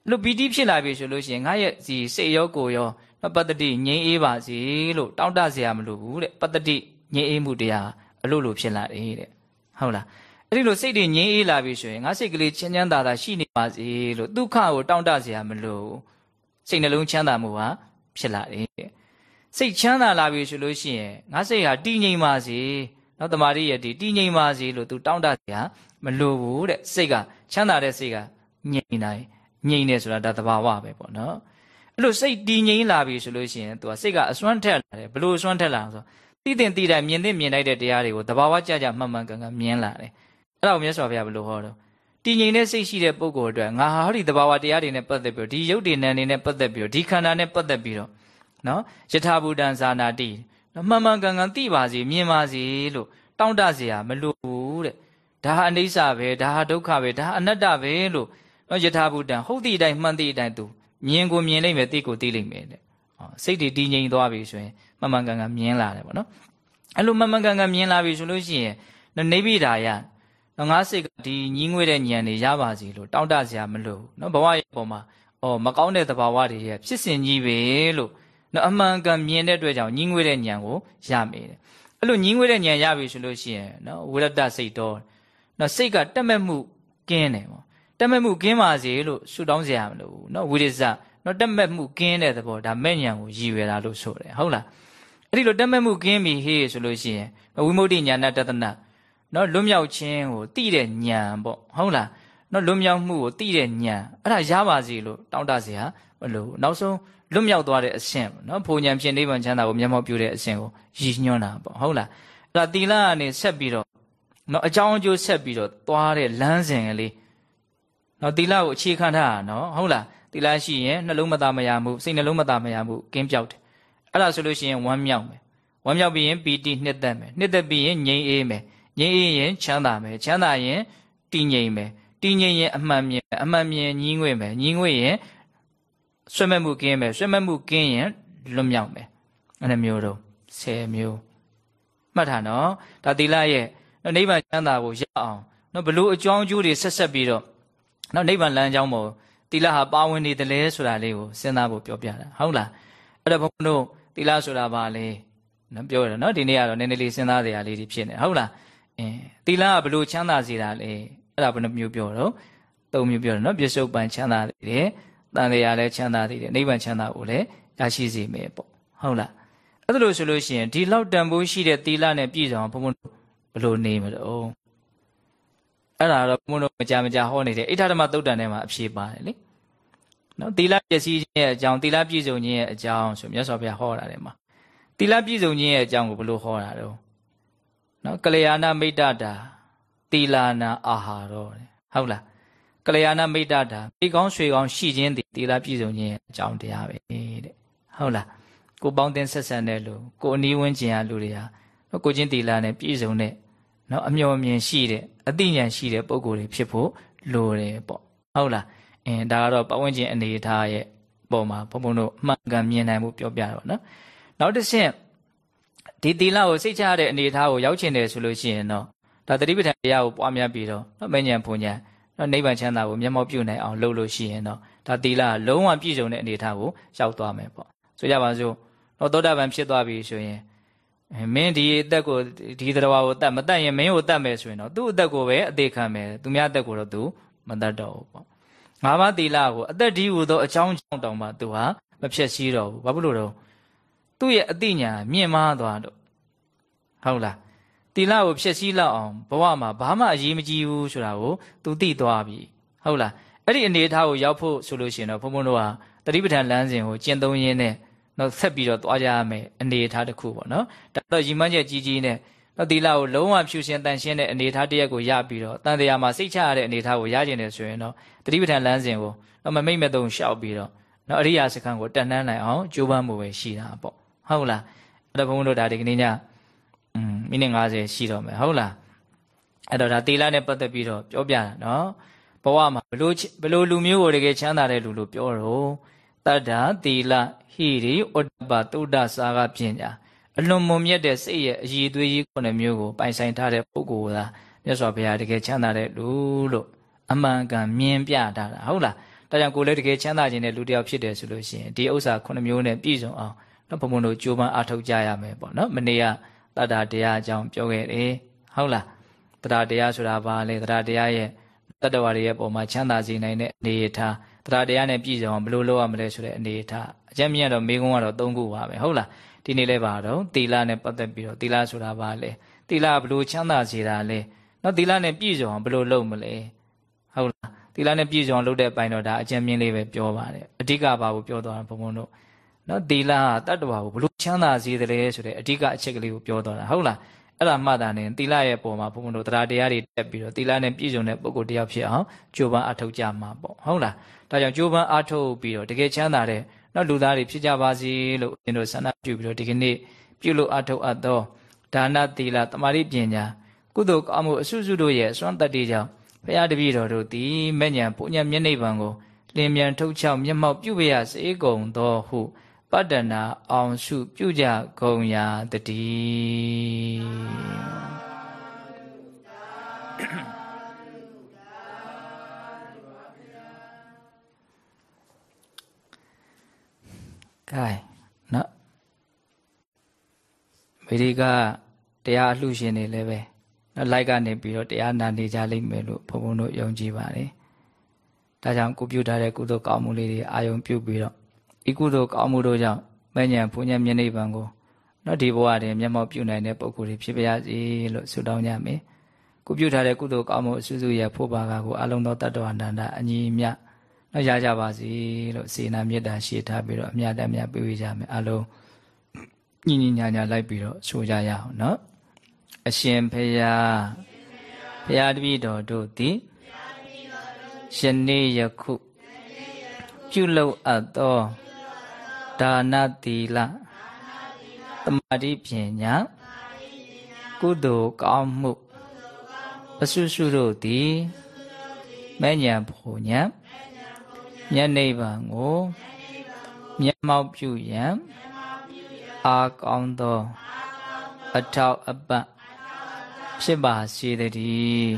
အဲ့လိုပီတိဖြစ်လာပြီဆိုလို့ရှိရင်ငါရဲ့ဒီစိတ်ရောကိုယ်ရော နော်ပတ္တိငြိမ်းအေးပါစေလို့တောင်းတစရာမလိုဘူးတဲ့ပတ္တိငြိမ်းအေးမှုတရားအလိုလိုဖြစ်လာတယ်တဲ့ဟုတ်လားအဲ့ဒီလိုစိတ်တွေငြိမ်းအေးလာပြီဆိုရင်ငါစိတ်ကလေးချမ်းချမ်းသာသာရှိနေပါစေလို့ဒုက္ခကိုတောင်းတစရာမလိုစိတ်နှလုံးချမ်းသာမှုဟာဖြစ်လာတယ်တဲ့စိတ်ချမ်းသာလာပြီဆိုလို့ရှိရင်ငါစိတ်ဟာတည်ငြိမ်ပါစေနော်တမာရီရဲ့ဒီတည်ငြိမ်ပါစေလို့ तू တောင်းတစရာမလိုဘူးတဲ့စိတ်ကချမ်းသာတဲ့စိတ်ကငြိမ်နိုင်ငြိမ်နေဆိုတာဒါသဘာဝပဲပေါ့နော် အဲ့လိုစိတ်တည်ငြိမ်လာပြီဆိုလို့ရှိရင်သူကစိတ်ကအစွမ်းထက်လာတယ်ဘလို့အစွမ်းထက်လာဆိုသိတဲ့သိတဲ့မြင်တဲ့မြင်လိုက်တဲ့တရားတွေကိုသဘာဝကြကြမှန်မှန်ကန်ကန်မြင်လာတယ်အဲ့ဒါကိုမြတ်စွာဘုရားဘယ်လိုဟောတော့တည်ငြိမ်တဲ့စိတ်ရှိတဲ့ပုဂ္ဂိုလ်အတွက်ငါဟာဟောဒီသဘာဝတရားတွေနဲ့ပတ်သက်ပြီးတော့ဒီယုတ်တည်နံတွေနဲ့ပတ်သက်ပြီးတော့ဒီခန္ဓာနဲ့ပတ်သက်ပြီးတော့နော်ယထာဘူတံဇာနာတိမှန်မှန်ကန်ကန်သိပါစေမြင်ပါစေလို့တောင့်တเสียမလိုဘူးတဲ့ဒါဟာအနိစ္စပဲဒါဟာဒုက္ခပဲဒါဟာအနတ္တပဲလို့နော်ယထာဘူတံဟုတ်သည့်အတိုင်းမှန်သည့်အတိုင်းသူ မြင်ကိုမြင်လိုက်မယ်သိကိုသိလိုက်မယ်တဲ့စိတ်တွေတည်ငြိမ်သွားပြီဆိုရင်မှန်မှန်ကန်ကန်မြင်လာတယ်ပေါ့နော်အဲ့လိုမှန်မှန်ကန်ကန်မြင်လာပြီဆိုလို့ရှိရင်နိဗ္ဗိဒာယနော်ငါစိတ်ကဒီညီးငွေတဲ့ဉာဏ်တွေရပါစီလို့တောင့်တစရာမလိုဘူးနော်ဘဝရဲ့ပုံမှာအော်မကောင်းတဲ့သဘာဝတွေရဲ့ဖြစ်စဉ်ကြီးပဲလို့နော်အမှန်ကန်မြင်တဲ့အတွက်ကြောင့်ညီးငွေတဲ့ဉာဏ်ကိုရမိတယ်အဲ့လိုညီးငွေတဲ့ဉာဏ်ရပြီဆိုလို့ရှိရင်နော်ဝိရတစိတ်တော်နော်စိတ်ကတက်မဲ့မှုကင်းတယ်ပေါ့ တက်မဲ့မှုကင်းပါစေလို့ဆုတောင်းစရာမလိုဘူးနော်ဝိရိဇနော်တက်မဲ့မှုကင်းတဲ့သဘောဒါမဲ့ဉာဏ်ကိုရည်ရွယ်တာလို့ဆိုတယ်ဟုတ်လားအဲ့ဒီလိုတက်မဲ့မှုကင်းပြီဟေးဆိုလို့ရှိရင်ဝိမု ക്തി ဉာဏတတနာနော်လွတ်မြောက်ခြင်းကိုသိတဲ့ဉာဏ်ပေါ့ဟုတ်လားနော်လွတ်မြောက်မှုကိုသိတဲ့ဉာဏ်အဲ့ဒါရပါစီလို့တောင်းတစရာမလိုနောက်ဆုံးလွတ်မြောက်သွားတဲ့အဆင့်နော်ဘုံဉာဏ်ဖြင့်နိဗ္ဗာန်ချမ်းသာကိုမျက်မှောက်ပြုတဲ့အဆင့်ကိုရည်ညွှန်းတာပေါ့ဟုတ်လားအဲ့ဒါသီလကနေဆက်ပြီးတော့နော်အကြောင်းအကျိုးဆက်ပြီးတော့သွားတဲ့လမ်းစဉ်ကလေး နော်သီလကိုအခြေခံထားတာနော်ဟုတ်လားသီလရှိရင်နှလုံးမသားမရမှုစိတ်နှလုံးမသားမရမှုကင်းပြောက်တယ်အဲ့ဒါဆိုလို့ရှိရင်ဝမ်းမြောက်မယ်ဝမ်းမြောက်ပြီးရင်ပီတိနှစ်သက်မယ်နှစ်သက်ပြီးရင်ငြိမ်အေးမယ်ငြိမ်အေးရင်ချမ်းသာမယ်ချမ်းသာရင်တည်ငြိမ်မယ်တည်ငြိမ်ရင်အမှန်မြင်အမှန်မြင်ညီးငွေ့မယ်ညီးငွေ့ရင်ဆွဲမဲ့မှုကင်းမယ်ဆွဲမဲ့မှုကင်းရင်လွတ်မြောက်မယ်အဲ့လိုမျိုးတော့10မျိုးမှတ်ထားနော်ဒါသီလရဲ့နိဗ္ဗာန်ချမ်းသာကိုရအောင်နော်ဘလို့အကြောင်းအကျိုးတွေဆက်ဆက်ပြီးတော့ နော်နိဗ္ဗာန်လမ်းကြောင်းပေါ်သီလဟာပါဝင်နေတယ်လဲဆိုတာလေးကိုစဉ်းစားဖို့ပြောပြတာဟုတ်လားအဲ့တော့ဘုန်းတို့သီလဆိုတာဘာလဲနော်ပြောရတော့နော်ဒီနေ့ကတော့နည်းနည်းလေးစဉ်းစားစရာလေးတွေဖြစ်နေဟုတ်လားအင်းသီလကဘလို့ချမ်းသာစေတာလဲအဲ့ဒါဘယ်နှမျိုးပြောတော့သုံးမျိုးပြောတယ်နော်ပြစ္ဆုတ်ပန်ချမ်းသာတယ်တန်တရားလည်းချမ်းသာသေးတယ်နိဗ္ဗာန်ချမ်းသာကိုလည်းရရှိစေမယ်ပေါ့ဟုတ်လားအဲ့ဒါလို့ဆိုလို့ရှိရင်ဒီလောက်တန်ဖိုးရှိတဲ့သီလနဲ့ပြည့်စုံဘုံဘုံဘလို့နေမလို့ အဲ့ဒါတော့ဘုံတို့မကြမကြဟောနေတဲ့အိဋ္ဌဓမ္မသုတ်တန်ထဲမှာအဖြေပါတယ်လေနော်သီလပျက်စီးခြင်းရဲ့အကြောင်းသီလပြည့်စုံခြင်းရဲ့အကြောင်းဆိုမြတ်စွာဘုရားဟောတာတယ်မှာသီလပြည့်စုံခြင်းရဲ့အကြောင်းကိုဘလို့ဟောတာတော့နော်ကလျာဏမိတ်တတာသီလာနာအာဟာရောတဲ့ဟုတ်လားကလျာဏမိတ်တတာမိကောင်းရွှေကောင်းရှိခြင်းသည်သီလပြည့်စုံခြင်းရဲ့အကြောင်းတရားပဲတဲ့ဟုတ်လားကိုပေါင်းတင်ဆက်ဆံတဲ့လူကိုအနီးဝန်းကျင်ရလူတွေဟာကိုချင်းသီလနဲ့ပြည့်စုံတဲ့ နော်အမျှော်မြင်ရှိတဲ့အသိဉာဏ်ရှိတဲ့ပုံကိုယ်တွေဖြစ်ဖို့လိုတယ်ပေါ့ဟုတ်လားအင်းဒါကတော့ပတ်ဝန်းကျင်အနေအထားရဲ့ပုံမှာဘုံဘုံတို့အမှန်ကန်မြင်နိုင်မှုပြောပြတာပေါ့နော်နောက်တစ်ဆင့်ဒီသီလကိုစိတ်ချရတဲ့အနေအထားကိုရောက်ချင်တယ်ဆိုလို့ရှိရင်တော့ဒါတတိပဋ္ဌာန်တရားကိုပွားများပြီးတော့နော်မဉ္ဇဉ်ဘုံဉဏ်နော်နိဗ္ဗာန်ချမ်းသာကိုမျက်မှောက်ပြုနိုင်အောင်လုပ်လို့ရှိရင်တော့ဒါသီလလုံးဝပြည့်စုံတဲ့အနေအထားကိုရောက်သွားမယ်ပေါ့ဆိုကြပါစို့တော့သောတာပန်ဖြစ်သွားပြီဆိုရင် မင်းဒီအသက်ကိုဒီတရားကိုတတ်မတတ်ရင်မင်းကိုတတ်မယ်ဆိုရင်တော့သူ့အသက်ကိုပဲအသေးခံမယ်သူများအသက်ကိုတော့သူမတတ်တော့ဘူးပေါ့ငါးပါးသီလကိုအသက်ဒီဟူသောအကြောင်းကြောင့်တောင်မှသူဟာမဖြစ်စည်းတော့ဘူးဘာဖြစ်လို့တော့သူ့ရဲ့အသိဉာဏ်မြင့်မားသွားတော့ဟုတ်လားတီလာကိုဖြည့်ဆည်းလောက်အောင်ဘဝမှာဘာမှအရေးမကြီးဘူးဆိုတာကိုသူသိသွားပြီဟုတ်လားအဲ့ဒီအနေအထားကိုရောက်ဖို့ဆိုလို့ရှိရင်တော့ဘုံဘုံတို့ကတတိပဋ္ဌာန်လမ်းစဉ်ကိုကျင့်သုံးရင်းနဲ့ တော့ဆက်ပြီးတော့သွားကြရမယ်အနေအထားတစ်ခုပေါ့နော်ဒါတော့ရီမန်းချက်ကြီးကြီးနဲ့တော့တီလာကိုလုံးဝဖြူရှင်တန်ရှင်းတဲ့အနေအထားတစ်ရက်ကိုရပြီးတော့တန်တရားမှာစိတ်ချရတဲ့အနေအထားကိုရကျင်တယ်ဆိုရင်တော့တတိပဋ္ဌာန်လမ်းစဉ်ကိုတော့မမိတ်မဲ့သုံးရှောက်ပြီးတော့နော်အရိယာစခန်းကိုတက်နှန်းနိုင်အောင်ကြိုးပမ်းမှုပဲရှိတာပေါ့ဟုတ်လားအဲ့တော့ဘုန်းဘုန်းတို့ဒါဒီကနေ့ညอืมမိနစ်90ရှိတော့မယ်ဟုတ်လားအဲ့တော့ဒါတေလာနဲ့ပတ်သက်ပြီးတော့ပြောပြတာနော်ဘဝမှာဘလို့ဘလို့လူမျိုးကိုတကယ်ချမ်းသာတဲ့လူလို့ပြောတော့တတ္တာတေလ ဟိရိဩတ္တပသုဒ္ဓစာကပညာအလွန်မွန်မြတ်တဲ့စိတ်ရဲ့အည်သွေးကြီးခုနှစ်မျိုးကိုပိုင်ဆိုင်ထားတဲ့ပုဂ္ဂိုလ်သာမြတ်စွာဘုရားတကယ်ချမ်းသာတဲ့လူလို့အမှန်ကန်မြင်ပြထားတာဟုတ်လားဒါကြောင့်ကိုယ်လည်းတကယ်ချမ်းသာခြင်းတဲ့လူတစ်ယောက်ဖြစ်တယ်ဆိုလို့ရှိရင်ဒီဥစ္စာခုနှစ်မျိုးနဲ့ပြည့်စုံအောင်တော့ဘုံဘုံတို့ကြိုးပမ်းအားထုတ်ကြရမယ်ပေါ့နော်မနေ့ကတတ္တာတရားအကြောင်းပြောခဲ့တယ်ဟုတ်လားတတ္တာတရားဆိုတာဘာလဲတတ္တာတရားရဲ့တတ္တဝါတွေရဲ့ပုံမှာချမ်းသာစေနိုင်တဲ့အနေအထားတတ္တာတရားနဲ့ပြည့်စုံအောင်ဘယ်လိုလုပ်ရမလဲဆိုတဲ့အနေအထား အကျဉ်းမြတ်တော့မိကုန်းကတော့၃ခုပါပဲဟုတ်လားဒီနေ့လဲပါတော့သီလနဲ့ပတ်သက်ပြီးတော့သီလဆိုတာဘာလဲသီလဘယ်လိုချမ်းသာစေတာလဲနော်သီလနဲ့ပြည့်စုံအောင်ဘယ်လိုလုပ်မလဲဟုတ်လားသသီလနဲ့ပြည့်စုံလုပ်တဲ့အပိုင်းတော့ဒါအကျဉ်းမြင့်လေးပဲပြောပါတယ်အဓိကဘာကိုပြောသွားတာဘုံဘုံတို့နော်သီလဟာတတ္တဝါကိုဘလို့ချမ်းသာစေတယ်ဆိုတဲ့အဓိကအချက်ကလေးကိုပြောသွားတာဟုတ်လားအဲ့ဒါမှတ်တာနဲ့သီလရဲ့ပုံမှာဘုံဘုံတို့တရားတရားတွေတက်ပြီးတော့သီလနဲ့ပြည့်စုံတဲ့ပုဂ္ဂိုလ်တယောက်ဖြစ်အောင်ကြိုးပမ်းအထောက်ကြမှာပေါ့ဟုတ်လားဒါကြောင့်ကြိုးပမ်းအထောက်ပြီးတော့တကယ်ချမ်းသာတဲ့ နော်လူသားတွေဖြစ်ကြပါစေလို့အင်းတို့ဆန္ဒပြုပြီးတော့ဒီကနေ့ပြုလို့အထောက်အပ်သောဒါနသီလတမာတိပညာကုသိုလ်ကောင်းမှုအစွစုတို့ရဲ့အစွမ်းတတ္တိကြောင့်ဘုရားတပည့်တော်တို့သည်မဲ့ညာပုညမျက်နှိပ်ပံကိုလင်းမြန်ထုတ်ချောက်မျက်မှောက်ပြုပြရစေကုန်သောဟုပတ္တနာအောင်စုပြုကြကုန်ရာတည်း ကဲနော်အမေရိကတရားအလှရှင်တွေလည်းပဲနော်လိုက်ကနေပြီးတော့တရားနာနေကြလိမ့်မယ်လို့ဘုံဘုံတို့ယုံကြည်ပါတယ်ဒါကြောင့်ကိုပြုထားတဲ့ကုသိုလ်ကောင်းမှုလေးတွေအာယုံပြုပြီးတော့ဤကုသိုလ်ကောင်းမှုတို့ကြောင့်မဉ္ဇဉ်ဘုညမျက်နှိပ်ပံကိုနော်ဒီဘဝတွင်မျက်မှောက်ပြုနိုင်တဲ့ပုဂ္ဂိုလ်တွေဖြစ်ပါရစေလို့ဆုတောင်းကြမယ်ကိုပြုထားတဲ့ကုသိုလ်ကောင်းမှုအစွစုရဲ့ဖို့ပါကကိုအလုံးသောတတ္တဝန္တန္တအညီမြနော် ရကြပါစေလို့စေနာမေတ္တာရှေ့ထားပြီးတော့အမြတ်တမ်းမြတ်ပေးဝေးကြမယ်အလုံးညီညီညာညာလိုက်ပြီးတော့ဆိုကြရအောင်နော်အရှင်ဖရာဖရာတပည့်တော်တို့သည်ယနေ့ယခုပြုလုပ်အပ်သောဒါနသီလသမာဓိပညာကုသိုလ်ကောင်းမှုအဆုစုတို့သည်မဲ့ညာဖို့ညာ မျက်နှိဗ္ဗာန်ကိုမျက်မှောက်ပြုရန်အာကောင်းသောအထောက်အပံ့ဖြစ်ပါစေတည်း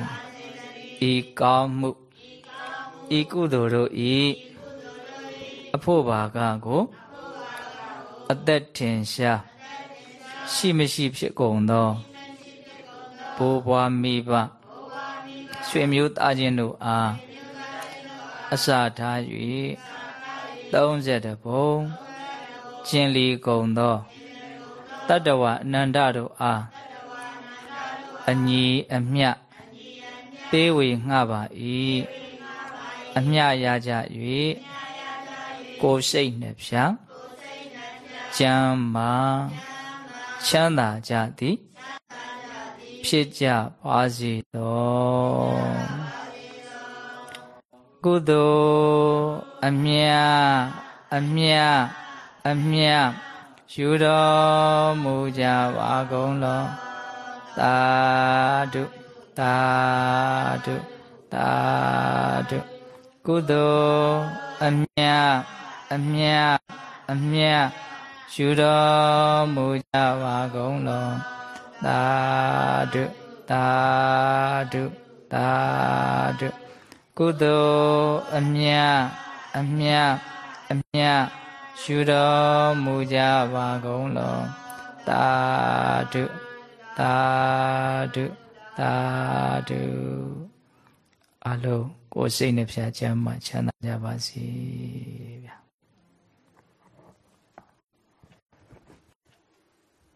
ဤကောင်းမှုဤကုသိုလ်တို့ဤအဖို့ဘာကကိုအသက်ထင်ရှားရှိမရှိဖြစ်ကုန်သောဘိုးဘွားမိဘဆွေမျိုးသားချင်းတို့အား အစာထား၍30ဘုံကျင်လီကုန်သောတတ္တဝအနန္တတို့အားအညီအမျှပေးဝေငှပါ၏အမျှရကြ၍ကိုယ်စိတ်နှဖြာကျမ်းမာချမ်းသာကြသည်ဖြစ်ကြပါစေသော ကုသိုလ်အမြအမြအမြယူတော်မူကြပါကုန်လောသာဓုသာဓုသာဓုကုသိုလ်အမြအမြအမြယူတော်မူကြပါကုန်လောသာဓုသာဓုသာဓု ကုသိုလ်အမြအမြအမြယူတော်မူကြပါကုန်လောသာဓုသာဓုသာဓုအလုံးကိုယ်စိတ်နှဖျားချမ်းမှချမ်းသာကြပါစေဗျာ